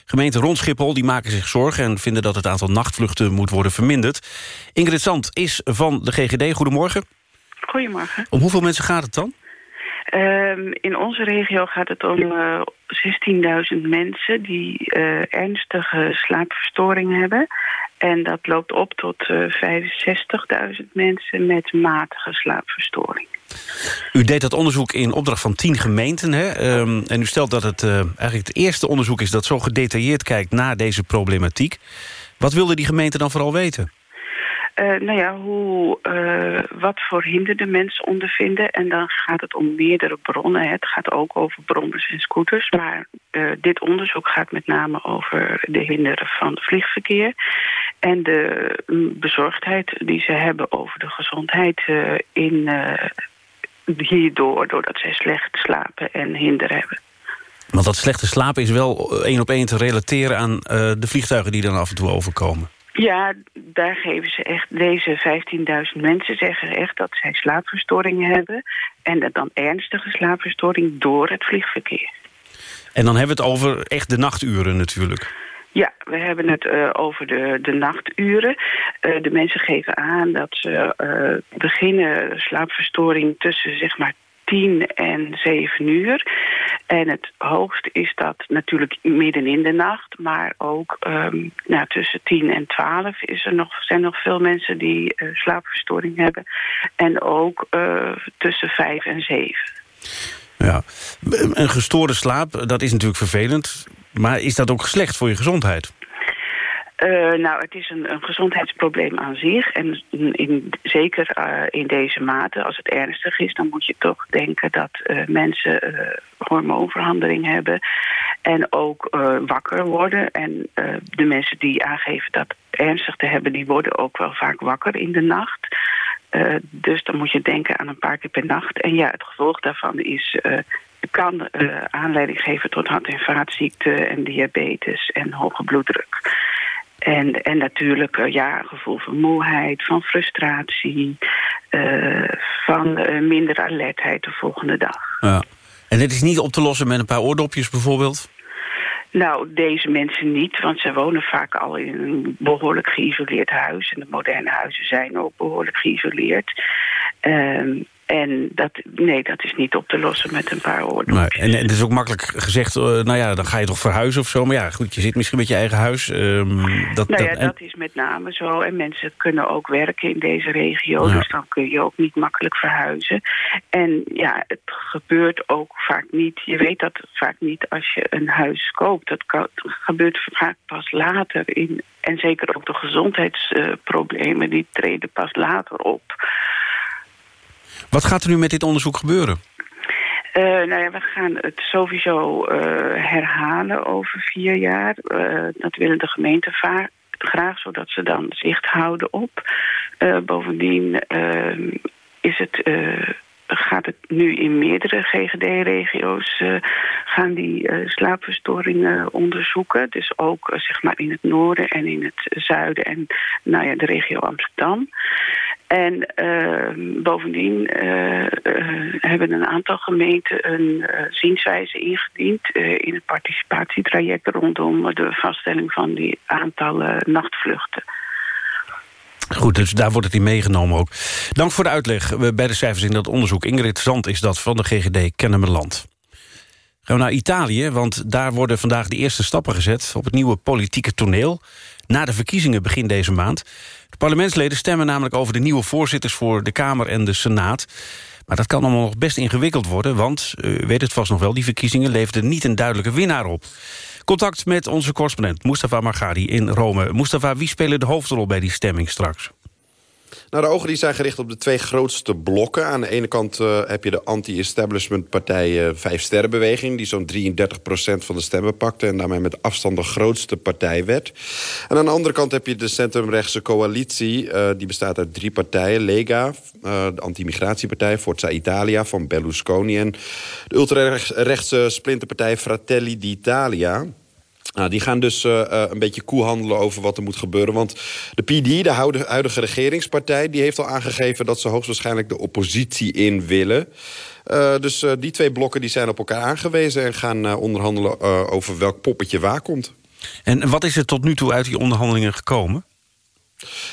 Gemeenten rond Schiphol die maken zich zorgen... en vinden dat het aantal nachtvluchten moet worden verminderd. Ingrid Zand is van de GGD. Goedemorgen. Goedemorgen. Om hoeveel mensen gaat het dan? Ehm, in onze regio gaat het om eh 16.000 mensen die eh, ernstige slaapverstoringen hebben. En dat loopt op tot eh 65.000 mensen met matige slaapverstoring. U deed dat onderzoek in opdracht van tien gemeenten. Hè? Ehm, en u stelt dat het eh, eigenlijk het eerste onderzoek is... dat zo gedetailleerd kijkt naar deze problematiek. Wat wilden die gemeenten dan vooral weten? Eh, nou ja, hoe, eh, wat voor hinder de mensen ondervinden. En dan gaat het om meerdere bronnen. Het gaat ook over brommers en scooters. Maar eh, dit onderzoek gaat met name over de hinderen van vliegverkeer. En de mm, bezorgdheid die ze hebben over de gezondheid in, hierdoor, doordat zij slecht slapen en hinder hebben. Want dat slechte slapen is wel één op één te relateren aan de vliegtuigen die dan af en toe overkomen. Ja, daar geven ze echt, deze 15.000 mensen zeggen echt dat zij slaapverstoringen hebben. En dan ernstige slaapverstoring door het vliegverkeer. En dan hebben we het over echt de nachturen natuurlijk. Ja, we hebben het eh, over de, de nachturen. Eh, de mensen geven aan dat ze eh, beginnen slaapverstoring tussen zeg maar 10 en 7 uur. En het hoogst is dat natuurlijk midden in de nacht. Maar ook nou, tussen 10 en 12 is er nog, zijn nog veel mensen die eh, slaapverstoring hebben. En ook eh, tussen 5 en 7. Ja. Een gestoorde slaap, dat is natuurlijk vervelend. Maar is dat ook slecht voor je gezondheid? Eh, nou, het is een, een gezondheidsprobleem aan zich. En in, zeker eh, in deze mate, als het ernstig is... dan moet je toch denken dat eh, mensen hormoonverandering hebben... en ook wakker worden. En de mensen die aangeven dat ernstig te hebben... die worden ook wel vaak wakker in de nacht. Dus dan moet je denken aan een paar keer per nacht. En ja, het gevolg daarvan is... kan aanleiding geven tot hart- en vaatziekten en diabetes en hoge bloeddruk. En, en natuurlijk eh, ja, een gevoel van moeheid, van frustratie, eh, van eh, minder alertheid de volgende dag. Ja. En dit is niet op te lossen met een paar oordopjes bijvoorbeeld? Nou, deze mensen niet, want ze wonen vaak al in een behoorlijk geïsoleerd huis. En de moderne huizen zijn ook behoorlijk geïsoleerd. Ehm, en dat, nee, dat is niet op te lossen met een paar oordopjes. En, en het is ook makkelijk gezegd, eh, nou ja, dan ga je toch verhuizen of zo. Maar ja, goed, je zit misschien met je eigen huis. ehm, dat, Nou ja, dat- en- dat is met name zo. En mensen kunnen ook werken in deze regio. Ja. Dus dan kun je ook niet makkelijk verhuizen. En ja, het gebeurt ook vaak niet. Je weet dat vaak niet als je een huis koopt. Dat kan- gebeurt vaak pas later. In, en zeker ook de gezondheidsproblemen, die treden pas later op. Wat gaat er nu met dit onderzoek gebeuren? Eh, nou ja, we gaan het sowieso eh, herhalen over vier jaar. Eh, dat willen de gemeenten va- graag, zodat ze dan zicht houden op. Bovendien is het, gaat het nu in meerdere GGD-regio's... gaan die slaapverstoringen onderzoeken. Dus ook zeg maar in het noorden en in het zuiden en nou ja, de regio Amsterdam. En eh, bovendien eh, eh, hebben een aantal gemeenten een eh, zienswijze ingediend in het participatietraject rondom de vaststelling van die aantallen nachtvluchten. Goed, dus daar wordt het in meegenomen ook. Dank voor de uitleg bij de cijfers in dat onderzoek. Ingrid Zand is dat van de GGD Kennemerland. Gaan we naar Italië, want daar worden vandaag de eerste stappen gezet... op het nieuwe politieke toneel. Na de verkiezingen begin deze maand. De parlementsleden stemmen namelijk over de nieuwe voorzitters... voor de Kamer en de Senaat. Maar dat kan allemaal nog best ingewikkeld worden... want, eh, u weet het vast nog wel, die verkiezingen leverden niet een duidelijke winnaar op. Contact met onze correspondent Mustafa Margadi in Rome. Mustafa, wie spelen de hoofdrol bij die stemming straks? Nou, de ogen die zijn gericht op de twee grootste blokken. Aan de ene kant eh, heb je de anti-establishment partij eh, Vijf Sterrenbeweging... die zo'n 33% van de stemmen pakte... en daarmee met afstand de grootste partij werd. En aan de andere kant heb je de centrumrechtse coalitie. eh, die bestaat uit drie partijen. Lega, de anti-migratiepartij, Forza Italia van Berlusconi... en de ultrarechtse splinterpartij Fratelli d'Italia... Nou, die gaan dus eh, eh, een beetje koe handelen over wat er moet gebeuren. Want de PD, de huidige, regeringspartij... die heeft al aangegeven dat ze hoogstwaarschijnlijk de oppositie in willen. Eh, dus die twee blokken die zijn op elkaar aangewezen... en gaan onderhandelen over welk poppetje waar komt. En wat is er tot nu toe uit die onderhandelingen gekomen?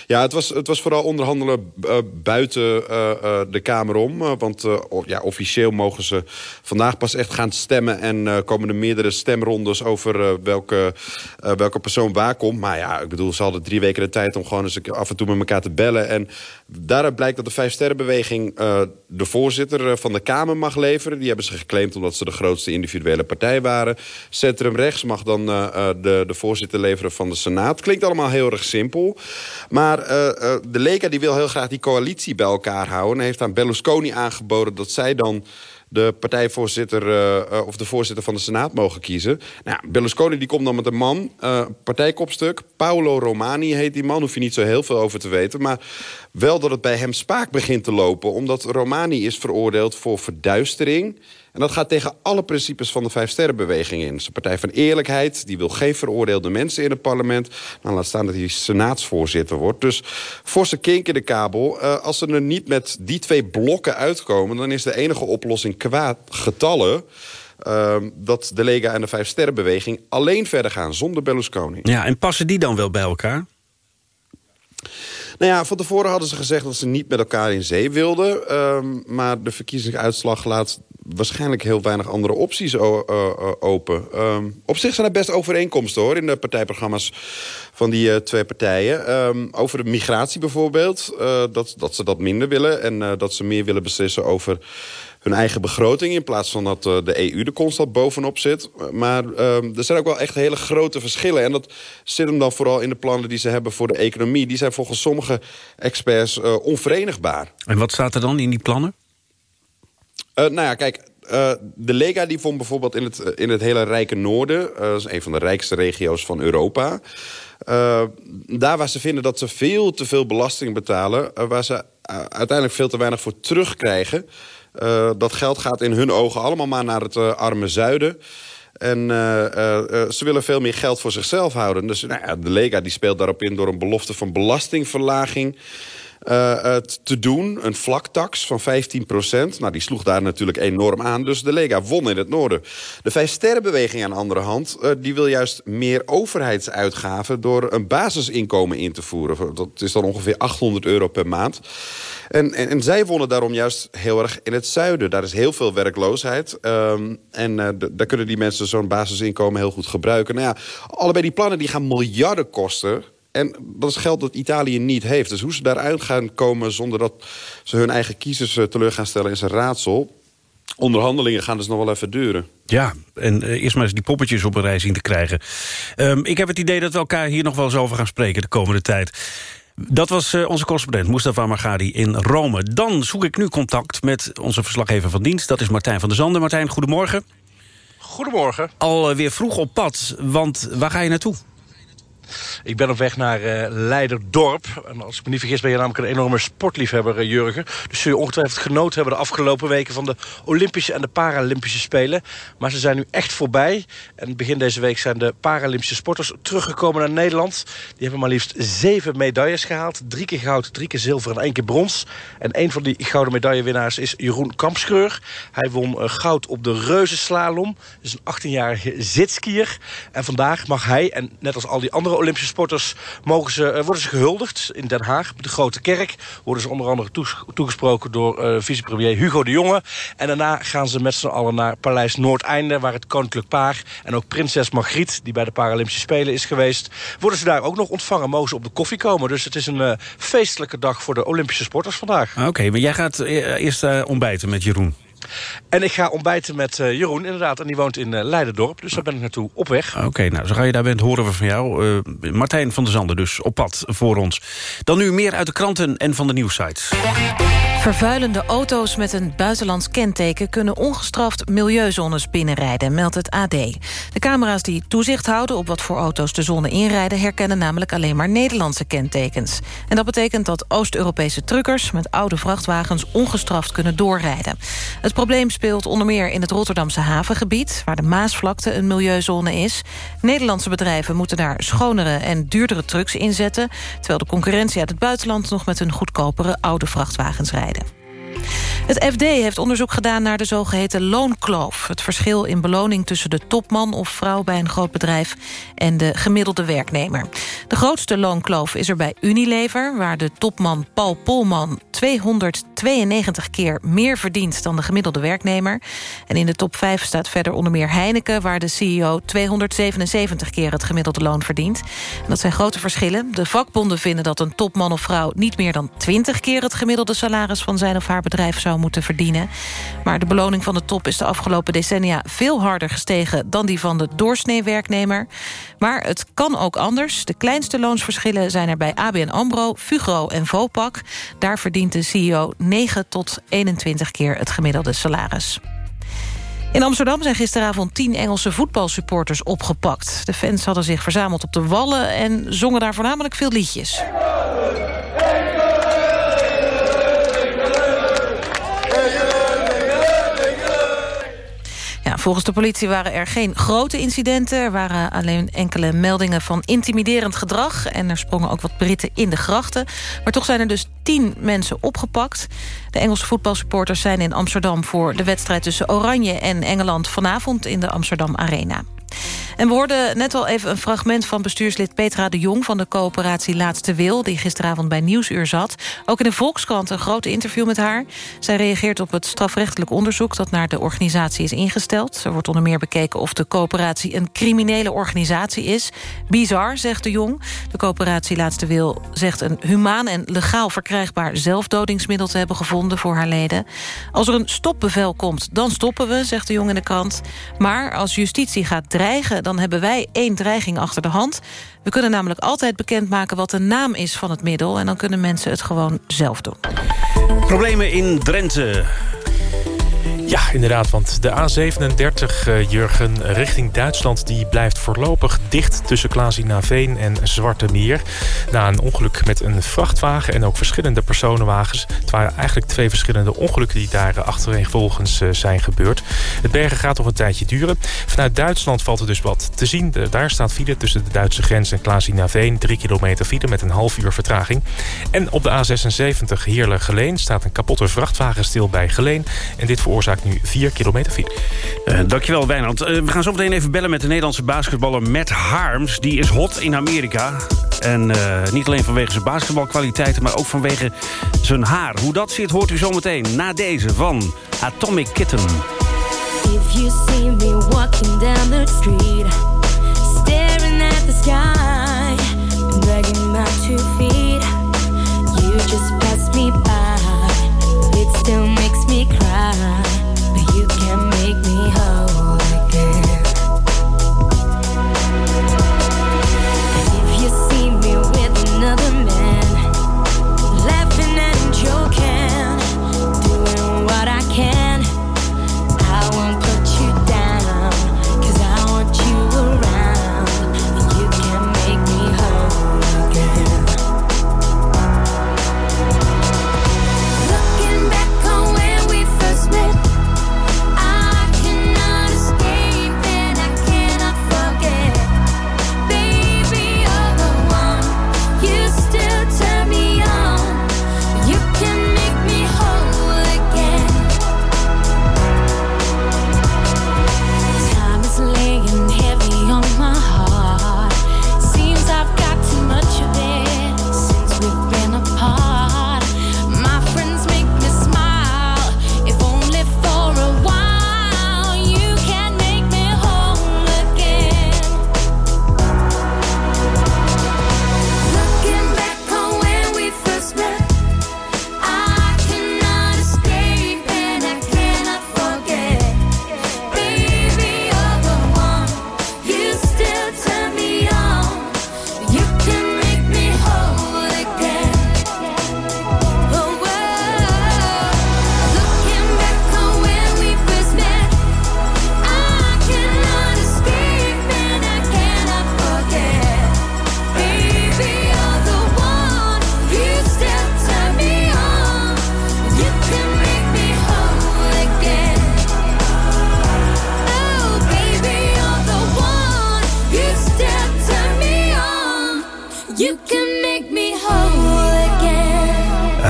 Ja, het was, het was vooral onderhandelen eh, buiten eh, eh, de Kamer om. want ja, officieel mogen ze vandaag pas echt gaan stemmen... en komen er meerdere stemrondes over welke, welke persoon waar komt. Maar ja, ik bedoel, ze hadden drie weken de tijd... om gewoon eens af en toe met elkaar te bellen. En daaruit blijkt dat de Vijf Sterrenbeweging... de voorzitter van de Kamer mag leveren. Die hebben ze geclaimd omdat ze de grootste individuele partij waren. Centrum rechts mag dan de, de voorzitter leveren van de Senaat. Klinkt allemaal heel erg simpel. Maar eh, eh, de Lega die wil heel graag die coalitie bij elkaar houden... en heeft aan Berlusconi aangeboden dat zij dan de partijvoorzitter eh, of de voorzitter van de Senaat mogen kiezen. Nou, Berlusconi die komt dan met een man, eh, partijkopstuk. Paolo Romani heet die man, hoef je niet zo heel veel over te weten. Maar wel dat het bij hem spaak begint te lopen. Omdat Romani is veroordeeld voor verduistering... En dat gaat tegen alle principes van de Vijfsterrenbeweging in. Een partij van eerlijkheid. Die wil geen veroordeelde mensen in het parlement. Nou, laat staan dat hij senaatsvoorzitter wordt. Dus forse kink in de kabel. Eh, als ze er niet met die twee blokken uitkomen... dan is de enige oplossing qua getallen... eh, dat de Lega en de Vijfsterrenbeweging alleen verder gaan zonder Berlusconi. Ja, en passen die dan wel bij elkaar? Nou ja, van tevoren hadden ze gezegd dat ze niet met elkaar in zee wilden. ehm, maar de verkiezingsuitslag laat waarschijnlijk heel weinig andere opties open. Ehm, op zich zijn er best overeenkomsten hoor in de partijprogramma's van die eh, twee partijen. Ehm, over de migratie bijvoorbeeld, eh, dat, dat ze dat minder willen... en eh, dat ze meer willen beslissen over hun eigen begroting... in plaats van dat eh, de EU er constant bovenop zit. Maar ehm, er zijn ook wel echt hele grote verschillen. En dat zit hem dan vooral in de plannen die ze hebben voor de economie. Die zijn volgens sommige experts eh, onverenigbaar. En wat staat er dan in die plannen? Eh, nou ja, kijk, de Lega die vond bijvoorbeeld in het, in het hele rijke noorden... dat is een van de rijkste regio's van Europa... eh, daar waar ze vinden dat ze veel te veel belasting betalen... waar ze uiteindelijk veel te weinig voor terugkrijgen... eh, dat geld gaat in hun ogen allemaal maar naar het eh, arme zuiden... En eh, ze willen veel meer geld voor zichzelf houden. Dus nou ja, de Lega die speelt daarop in door een belofte van belastingverlaging eh, te doen. Een vlaktax van 15% Nou, die sloeg daar natuurlijk enorm aan. Dus de Lega won in het noorden. De Vijfsterrenbeweging aan de andere hand... eh, die wil juist meer overheidsuitgaven... door een basisinkomen in te voeren. Dat is dan ongeveer 800 euro per maand. En, en, zij wonnen daarom juist heel erg in het zuiden. Daar is heel veel werkloosheid. Ehm, en eh, daar kunnen die mensen zo'n basisinkomen heel goed gebruiken. Nou ja, allebei die plannen die gaan miljarden kosten... En dat is geld dat Italië niet heeft. Dus hoe ze daaruit gaan komen zonder dat ze hun eigen kiezers eh, teleur gaan stellen... is een raadsel. Onderhandelingen gaan dus nog wel even duren. Ja, en eh, eerst maar eens die poppetjes op een rij zien te krijgen. Ehm, ik heb het idee dat we elkaar hier nog wel eens over gaan spreken de komende tijd. Dat was eh, onze correspondent Mustafa Margadi in Rome. Dan zoek ik nu contact met onze verslaggever van dienst. Dat is Martijn van der Zanden. Martijn, goedemorgen. Goedemorgen. Al eh, weer vroeg op pad, want waar ga je naartoe? Ik ben op weg naar eh, Leiderdorp. En als ik me niet vergis ben je namelijk een enorme sportliefhebber, eh, Jurgen. Dus zul je ongetwijfeld genoten hebben de afgelopen weken... van de Olympische en de Paralympische Spelen. Maar ze zijn nu echt voorbij. En begin deze week zijn de Paralympische sporters teruggekomen naar Nederland. Die hebben maar liefst zeven medailles gehaald. Drie keer goud, drie keer zilver en één keer brons. En een van die gouden medaillewinnaars is Jeroen Kampschreur. Hij won eh, goud op de reuzenslalom. Dus een 18-jarige zitskier. En vandaag mag hij, en net als al die andere Olympische sporters... Mogen ze, eh, worden ze gehuldigd in Den Haag, de Grote Kerk. Worden ze onder andere toegesproken door eh, vicepremier Hugo de Jonge. En daarna gaan ze met z'n allen naar Paleis Noordeinde... waar het koninklijk paar en ook prinses Margriet... die bij de Paralympische Spelen is geweest... worden ze daar ook nog ontvangen, mogen ze op de koffie komen. Dus het is een eh, feestelijke dag voor de Olympische sporters vandaag. Ah, Oké, maar jij gaat eerst ontbijten met Jeroen. En ik ga ontbijten met eh, Jeroen, inderdaad. En die woont in eh, Leiderdorp, dus daar ben ik naartoe op weg. Oké, nou, zo ga je daar bent, horen we van jou. Eh, Martijn van der Zanden dus, op pad voor ons. Dan nu meer uit de kranten en van de nieuwsites. Vervuilende auto's met een buitenlands kenteken... kunnen ongestraft milieuzones binnenrijden, meldt het AD. De camera's die toezicht houden op wat voor auto's de zone inrijden... herkennen namelijk alleen maar Nederlandse kentekens. En dat betekent dat Oost-Europese truckers... met oude vrachtwagens ongestraft kunnen doorrijden. Het probleem speelt onder meer in het Rotterdamse havengebied... waar de Maasvlakte een milieuzone is. Nederlandse bedrijven moeten daar schonere en duurdere trucks inzetten... terwijl de concurrentie uit het buitenland... nog met hun goedkopere oude vrachtwagens leiden. Het FD heeft onderzoek gedaan naar de zogeheten loonkloof. Het verschil in beloning tussen de topman of vrouw bij een groot bedrijf... en de gemiddelde werknemer. De grootste loonkloof is er bij Unilever... waar de topman Paul Polman 292 keer meer verdient... dan de gemiddelde werknemer. En in de top 5 staat verder onder meer Heineken... waar de CEO 277 keer het gemiddelde loon verdient. En dat zijn grote verschillen. De vakbonden vinden dat een topman of vrouw... niet meer dan 20 keer het gemiddelde salaris van zijn of haar bedrijf zou moeten verdienen. Maar de beloning van de top is de afgelopen decennia veel harder gestegen dan die van de doorsnee werknemer. Maar het kan ook anders. De kleinste loonsverschillen zijn er bij ABN AMRO, Fugro en Vopak. Daar verdient de CEO 9 tot 21 keer het gemiddelde salaris. In Amsterdam zijn gisteravond tien Engelse voetbalsupporters opgepakt. De fans hadden zich verzameld op de Wallen... en zongen daar voornamelijk veel liedjes. Volgens de politie waren er geen grote incidenten. Er waren alleen enkele meldingen van intimiderend gedrag... en er sprongen ook wat Britten in de grachten. Maar toch zijn er dus tien mensen opgepakt. De Engelse voetbalsupporters zijn in Amsterdam... voor de wedstrijd tussen Oranje en Engeland vanavond in de Amsterdam Arena. En we hoorden net al even een fragment van bestuurslid Petra de Jong... van de coöperatie Laatste Wil, die gisteravond bij Nieuwsuur zat. Ook in de Volkskrant een groot interview met haar. Zij reageert op het strafrechtelijk onderzoek... dat naar de organisatie is ingesteld. Er wordt onder meer bekeken of de coöperatie een criminele organisatie is. Bizar, zegt de Jong. De coöperatie Laatste Wil zegt een humaan en legaal verkrijgbaar... zelfdodingsmiddel te hebben gevonden voor haar leden. Als er een stopbevel komt, dan stoppen we, zegt de Jong in de krant. Maar als justitie gaat dreigen, dan hebben wij één dreiging achter de hand. We kunnen namelijk altijd bekendmaken wat de naam is van het middel... en dan kunnen mensen het gewoon zelf doen. Problemen in Drenthe. Ja, inderdaad, want de A37, eh, Jurgen, richting Duitsland... die blijft voorlopig dicht tussen Klaas-Veen en Zwarte Meer. Na een ongeluk met een vrachtwagen en ook verschillende personenwagens. Het waren eigenlijk twee verschillende ongelukken... die daar achtereenvolgens eh, zijn gebeurd. Het bergen gaat nog een tijdje duren. Vanuit Duitsland valt er dus wat te zien. Daar staat file tussen de Duitse grens en Klaas-Veen. Drie kilometer file met een half uur vertraging. En op de A76 Heerlen-Geleen staat een kapotte vrachtwagen stil bij Geleen. En dit veroorzaakt nu 4 kilometer file. Eh, dankjewel, Wijnand. Eh, we gaan zo meteen even bellen met de Nederlandse basketballer Matt Harms. Die is hot in Amerika. En eh, niet alleen vanwege zijn basketbalkwaliteiten... maar ook vanwege zijn haar. Hoe dat zit, hoort u zo meteen na deze van Atomic Kitten. If you see me walking down the street, staring at the sky, dragging my two feet,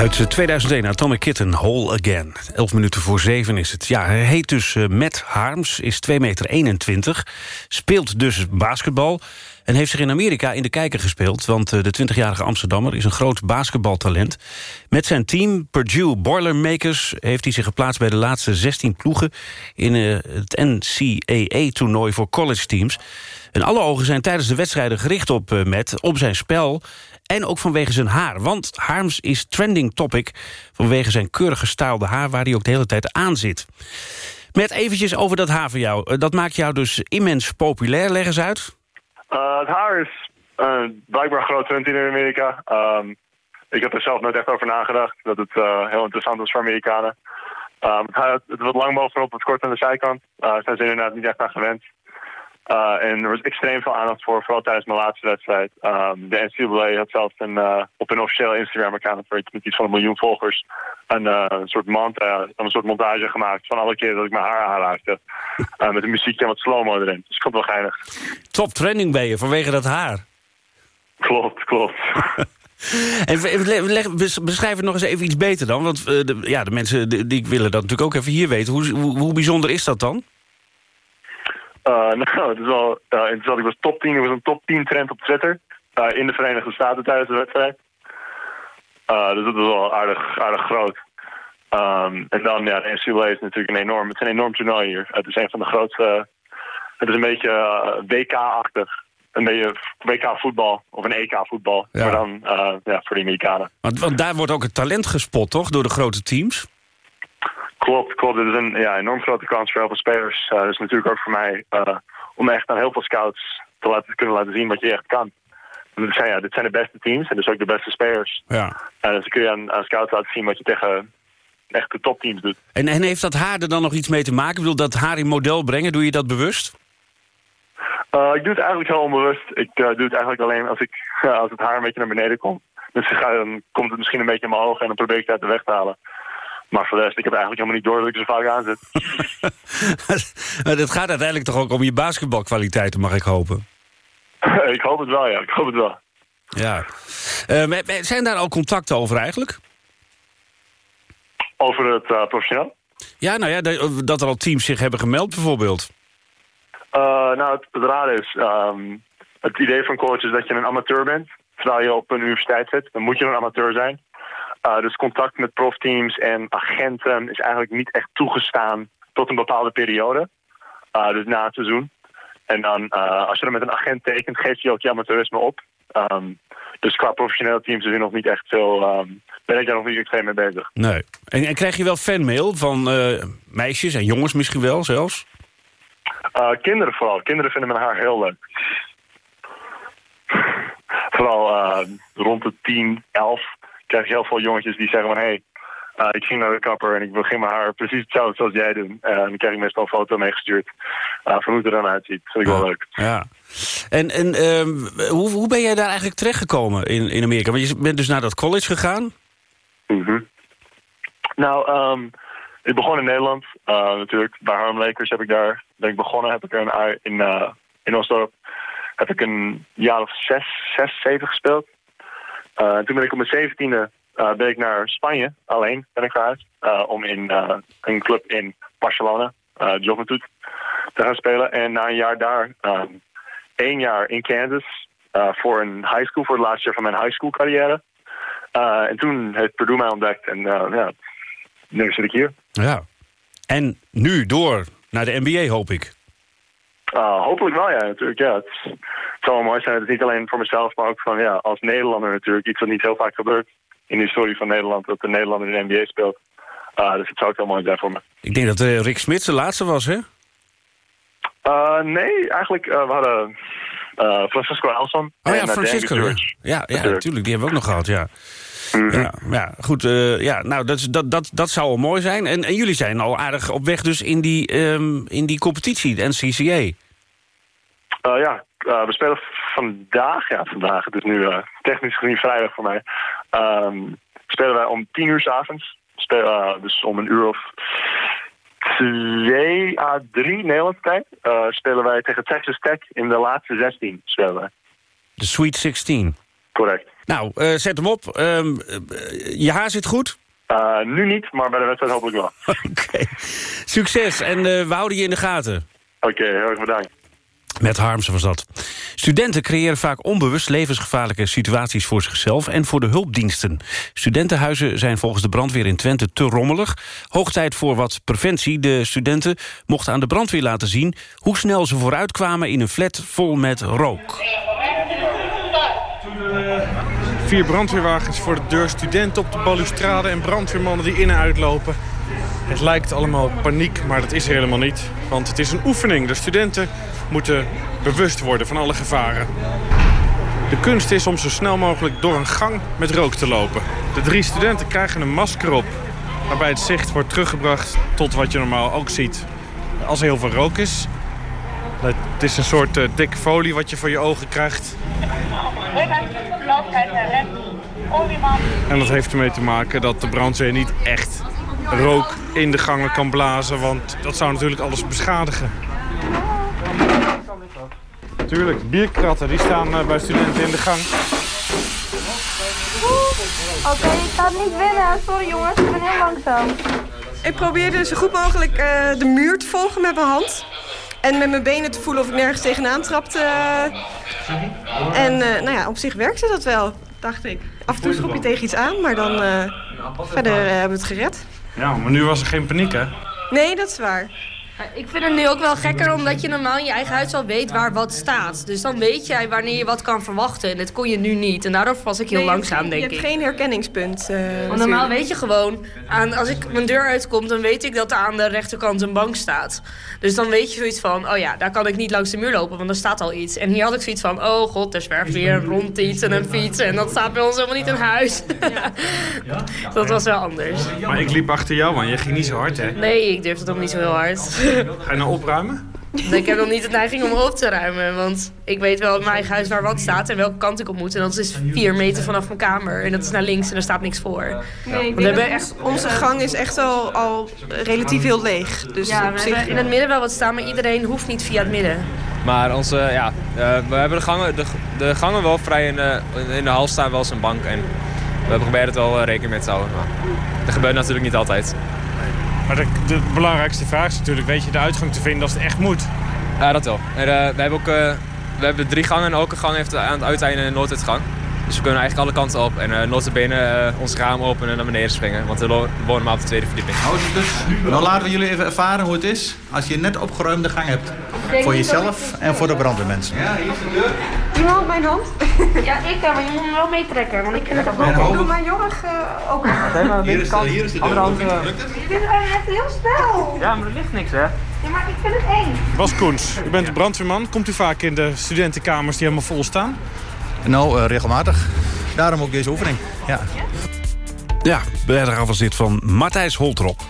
Uit eh, 2001, Atomic Kitten, Whole Again. 11 minuten voor 7 is het. Ja, hij heet dus eh, Matt Harms, is 2 meter 21. Speelt dus basketbal. En heeft zich in Amerika in de kijker gespeeld. Want eh, de 20-jarige Amsterdammer is een groot basketbaltalent. Met zijn team Purdue Boilermakers heeft hij zich geplaatst... bij de laatste 16 ploegen in eh, het NCAA-toernooi voor college teams. En alle ogen zijn tijdens de wedstrijden gericht op eh, Matt, op zijn spel... en ook vanwege zijn haar. Want Harms is trending topic vanwege zijn keurig gestylede haar... waar hij ook de hele tijd aan zit. Met eventjes over dat haar van jou. Eh, Dat maakt jou dus immens populair. Leg eens uit. Uh, het haar is uh, blijkbaar groot trend in Amerika. Um, ik heb er zelf nooit echt over nagedacht dat het heel interessant was voor Amerikanen. Um, het, het wat lang bovenop, wat kort aan de zijkant. Uh, zijn ze inderdaad niet echt aan gewend. Uh, en er was extreem veel aandacht voor, vooral tijdens mijn laatste wedstrijd. Um, de NCAA had zelfs een, uh, op een officieel Instagram-account met iets van een miljoen volgers een, een, soort monta- een soort montage gemaakt van alle keren dat ik mijn haar aanraakte. Met een muziekje en wat slow-mo erin. Dus ik vond het wel geinig. Top trending ben je vanwege dat haar. Klopt, klopt. En beschrijf het nog eens even iets beter dan. Want eh, de, ja, de mensen die, die willen dat natuurlijk ook even hier weten. Hoe, hoe, hoe bijzonder is dat dan? Uh, nou, het is wel interessant. Ik was top 10. Er was een top 10 trend op Twitter. uh, in de Verenigde Staten tijdens de wedstrijd. Dus dat is wel aardig, aardig groot. Um, en dan, ja, de NCAA is natuurlijk een enorm, het is een enorm toernooi hier. Het is een van de grootste, het is een beetje uh, WK-achtig. Een beetje WK-voetbal, of een EK-voetbal. Ja. Maar dan uh, ja, voor de Amerikanen. Want, want daar wordt ook het talent gespot, toch? Door de grote teams. Klopt, klopt. Dit is een ja, enorm grote kans voor heel veel spelers. Uh, dus natuurlijk ook voor mij uh, om echt aan heel veel scouts te laten, kunnen laten zien wat je echt kan. Dit zijn, ja, dit zijn de beste teams en dus ook de beste spelers. Ja. Uh, dus dan kun je aan, aan scouts laten zien wat je tegen echt de topteams doet. En, en heeft dat haar er dan nog iets mee te maken? Ik bedoel, dat haar in model brengen, doe je dat bewust? Ik doe het eigenlijk heel onbewust. Ik doe het eigenlijk alleen als, ik, als het haar een beetje naar beneden komt. Dus dan komt het misschien een beetje in mijn ogen en dan probeer ik het uit de weg te halen. Maar voor de rest, ik heb eigenlijk helemaal niet door dat ik zo vaak aan zit. Het gaat uiteindelijk toch ook om je basketbalkwaliteiten, mag ik hopen. ik hoop het wel, ja. Ik hoop het wel. Ja. Uh, zijn daar al contacten over eigenlijk? Over het uh, professioneel? Ja, nou ja, de- dat er al teams zich hebben gemeld bijvoorbeeld. Uh, nou, het, het rare is, ehm, het idee van coach is dat je een amateur bent. Terwijl je op een universiteit zit, dan moet je een amateur zijn. Uh, dus contact met profteams en agenten is eigenlijk niet echt toegestaan tot een bepaalde periode. Uh, dus na het seizoen. En dan, uh, als je dan met een agent tekent, geeft je ook je amateurisme op. Um, dus qua professionele teams is er nog niet echt veel... Um, ben ik daar nog niet extreem mee bezig. Nee. En, en krijg je wel fanmail van eh, meisjes en jongens misschien wel zelfs? Uh, kinderen vooral. Kinderen vinden mijn haar heel leuk. vooral uh, rond de 10, 11 krijg je heel veel jongetjes die zeggen van... Hey, uh, ik ging naar de kapper en ik begin mijn haar precies hetzelfde zoals jij doet. En dan krijg ik meestal een foto meegestuurd uh, van hoe het er dan uitziet. Dat vind ik wel leuk. Ja. En, en ehm, hoe, hoe ben jij daar eigenlijk terechtgekomen in, in Amerika? Want je bent dus naar dat college gegaan? Mhm. Nou, um, ik begon in Nederland. Natuurlijk, bij Harlem Lakers heb ik daar ben ik begonnen. Heb ik er een, in, in Osdorp heb ik een jaar of zes, zes zeven gespeeld. Uh, toen ben ik op mijn zeventiende uh, ben ik naar Spanje, alleen ben ik verhuisd. Uh, om in een club in Barcelona, uh, Juventud, te gaan spelen. En na een jaar daar, um, één jaar in Kansas, voor een high school, voor het laatste jaar van mijn high school carrière. En toen heeft Purdue mij ontdekt en ja, nu zit ik hier. Ja. En nu door naar de NBA, hoop ik. Uh, hopelijk wel, ja, natuurlijk. Ja. Het, het zou wel mooi zijn. Het is niet alleen voor mezelf, maar ook van, ja, als Nederlander natuurlijk. Iets wat niet heel vaak gebeurt in de historie van Nederland, dat de Nederlander in de NBA speelt. Uh, dus het zou ook heel mooi zijn voor me. Ik denk dat uh, Rick Smits de laatste was, hè? Uh, nee, eigenlijk, uh, we hadden uh, Francisco Elson. Oh ja, en, Francisco. Ja, ja, ja natuurlijk. Die hebben we ook nog gehad, ja. Mhm. Ja, ja, goed. uh, ja, nou, dat, dat, dat, dat zou wel mooi zijn. En, en jullie zijn al aardig op weg dus in die, um, in die competitie, de NCCA. Uh, ja, uh, we spelen vandaag, ja vandaag, het is nu technisch gezien vrijdag voor mij. Um, spelen wij om tien uur s'avonds. dus om een uur of twee à drie Nederlandse tijd uh, spelen wij tegen Texas Tech in de laatste 16 spelen. De Sweet 16. Correct. Nou, uh, zet hem op. Um, je haar zit goed? Uh, nu niet, maar bij de wedstrijd hopelijk wel. Oké. Okay. Succes en we houden je in de gaten. Oké, okay, heel erg bedankt. Met Harmsen was dat. Studenten creëren vaak onbewust levensgevaarlijke situaties voor zichzelf en voor de hulpdiensten. Studentenhuizen zijn volgens de brandweer in Twente te rommelig. Hoog tijd voor wat preventie. De studenten mochten aan de brandweer laten zien hoe snel ze vooruitkwamen in een flat vol met rook. Vier brandweerwagens voor de deur, studenten op de balustrade en brandweermannen die in en uitlopen. Het lijkt allemaal paniek, maar dat is helemaal niet. Want het is een oefening. De studenten moeten bewust worden van alle gevaren. De kunst is om zo snel mogelijk door een gang met rook te lopen. De drie studenten krijgen een masker op. Waarbij het zicht wordt teruggebracht tot wat je normaal ook ziet. Als er heel veel rook is. Het is een soort eh, dikke folie wat je voor je ogen krijgt. En dat heeft ermee te maken dat de brandweer niet echt rook in de gangen kan blazen. Want dat zou natuurlijk alles beschadigen. Tuurlijk, bierkratten die staan eh, bij studenten in de gang. Oké, ik ga het niet winnen. Sorry jongens, ik ben heel langzaam. Ik probeerde zo goed mogelijk eh, de muur te volgen met mijn hand. En met mijn benen te voelen of ik nergens tegenaan trapte. En eh, nou ja, op zich werkte dat wel, dacht ik. Af en toe schop je tegen iets aan, maar dan eh, verder eh, hebben we het gered. Ja, maar nu was er geen paniek, hè? Nee, dat is waar. Ik vind het nu ook wel gekker, omdat je normaal in je eigen huis al weet waar wat staat. Dus dan weet jij wanneer je wat kan verwachten. En dat kon je nu niet. En daardoor was ik heel Nee, je langzaam, denk Je ik. hebt geen herkenningspunt. eh, Want normaal weet je gewoon, aan, als ik mijn deur uitkom, dan weet ik dat er aan de rechterkant een bank staat. Dus dan weet je zoiets van, oh ja, daar kan ik niet langs de muur lopen, want er staat al iets. En hier had ik zoiets van, oh god, er zwerft weer een rond iets en een fiets. En dat staat bij ons helemaal niet in huis. dat was wel anders. Maar ik liep achter jou aan, je ging niet zo hard, hè? Nee, ik durf het ook niet zo heel hard. Ga je nou opruimen? Nee, ik heb nog niet de neiging om op te ruimen. Want ik weet wel in mijn eigen huis waar wat staat en welke kant ik op moet. En dat is vier meter vanaf mijn kamer. En dat is naar links en er staat niks voor. Nee, we hebben echt Onze gang is echt al, al relatief heel leeg. Dus ja, op we zich... hebben in het midden wel wat staan, maar iedereen hoeft niet via het midden. Maar onze, ja, eh, we hebben de gangen, de, de gangen wel vrij in de, in de hal staan wel eens een bank. En we proberen het wel eh, rekening mee te houden. Maar dat gebeurt natuurlijk niet altijd. Maar de, de belangrijkste vraag is natuurlijk, weet je de uitgang te vinden als het echt moet? Ja, dat wel. Eh, we hebben ook eh, we hebben drie gangen en elke gang heeft aan het uiteinde een nooduitgang. Dus we kunnen eigenlijk alle kanten op en uh, notabene uh, ons raam openen en naar beneden springen. Want we wonen maar op de tweede verdieping. Dus, nou laten we jullie even ervaren hoe het is als je net opgeruimde gang hebt. Voor jezelf en voor de brandweermensen. Ja, hier is de deur. Iemand mijn hand? Ja, ik kan, maar je moet wel meetrekken, want ik vind het ook Ik wel doe mijn Jorg uh, ook. Hier is de, hier is de deur. Lukt het? Dit is echt heel snel. Ja, maar er ligt niks, hè? Ja, maar ik vind het eng. Bas Koens, u bent de brandweerman. Komt u vaak in de studentenkamers die helemaal vol staan? Nou, uh, regelmatig. Daarom ook deze oefening. Ja, ja bijdrage was dit van Matthijs Holtrop.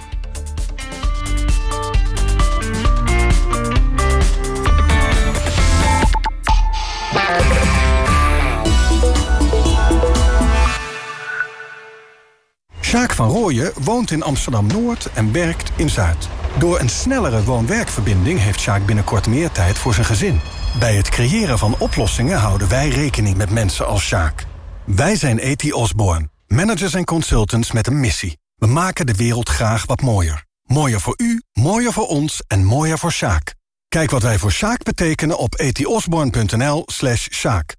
Sjaak van Rooyen woont in Amsterdam-Noord en werkt in Zuid. Door een snellere woon-werkverbinding heeft Sjaak binnenkort meer tijd voor zijn gezin. Bij het creëren van oplossingen houden wij rekening met mensen als Sjaak. Wij zijn E.T. Osborne, managers en consultants met een missie. We maken de wereld graag wat mooier. Mooier voor u, mooier voor ons en mooier voor Sjaak. Kijk wat wij voor Sjaak betekenen op etiosborn.nl slash Sjaak.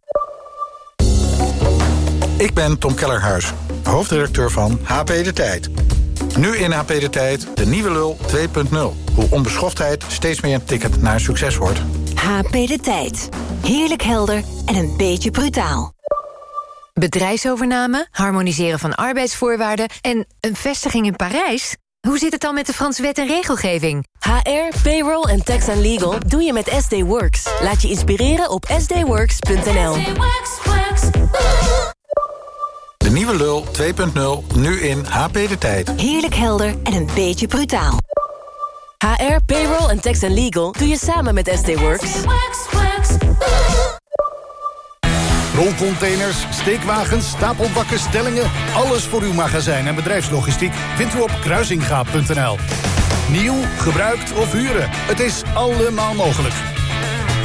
Ik ben Tom Kellerhuis, hoofdredacteur van HP De Tijd. Nu in HP De Tijd, de nieuwe lul 2.0. Hoe onbeschoftheid steeds meer een ticket naar succes wordt. HP De Tijd. Heerlijk helder en een beetje brutaal. Bedrijfsovername, harmoniseren van arbeidsvoorwaarden... en een vestiging in Parijs? Hoe zit het dan met de Franse wet en regelgeving? HR, payroll en tax and legal doe je met SD Works. Laat je inspireren op sdworks.nl. De nieuwe lul 2.0, nu in HP De Tijd. Heerlijk helder en een beetje brutaal. HR, payroll en tax and legal doe je samen met SD Works. Rolcontainers, steekwagens, stapelbakken, stellingen... alles voor uw magazijn en bedrijfslogistiek vindt u op kruisingaap.nl. Nieuw, gebruikt of huren, het is allemaal mogelijk.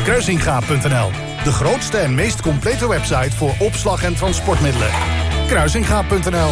Kruisingaap.nl, de grootste en meest complete website... voor opslag en transportmiddelen. Kruisingaap.nl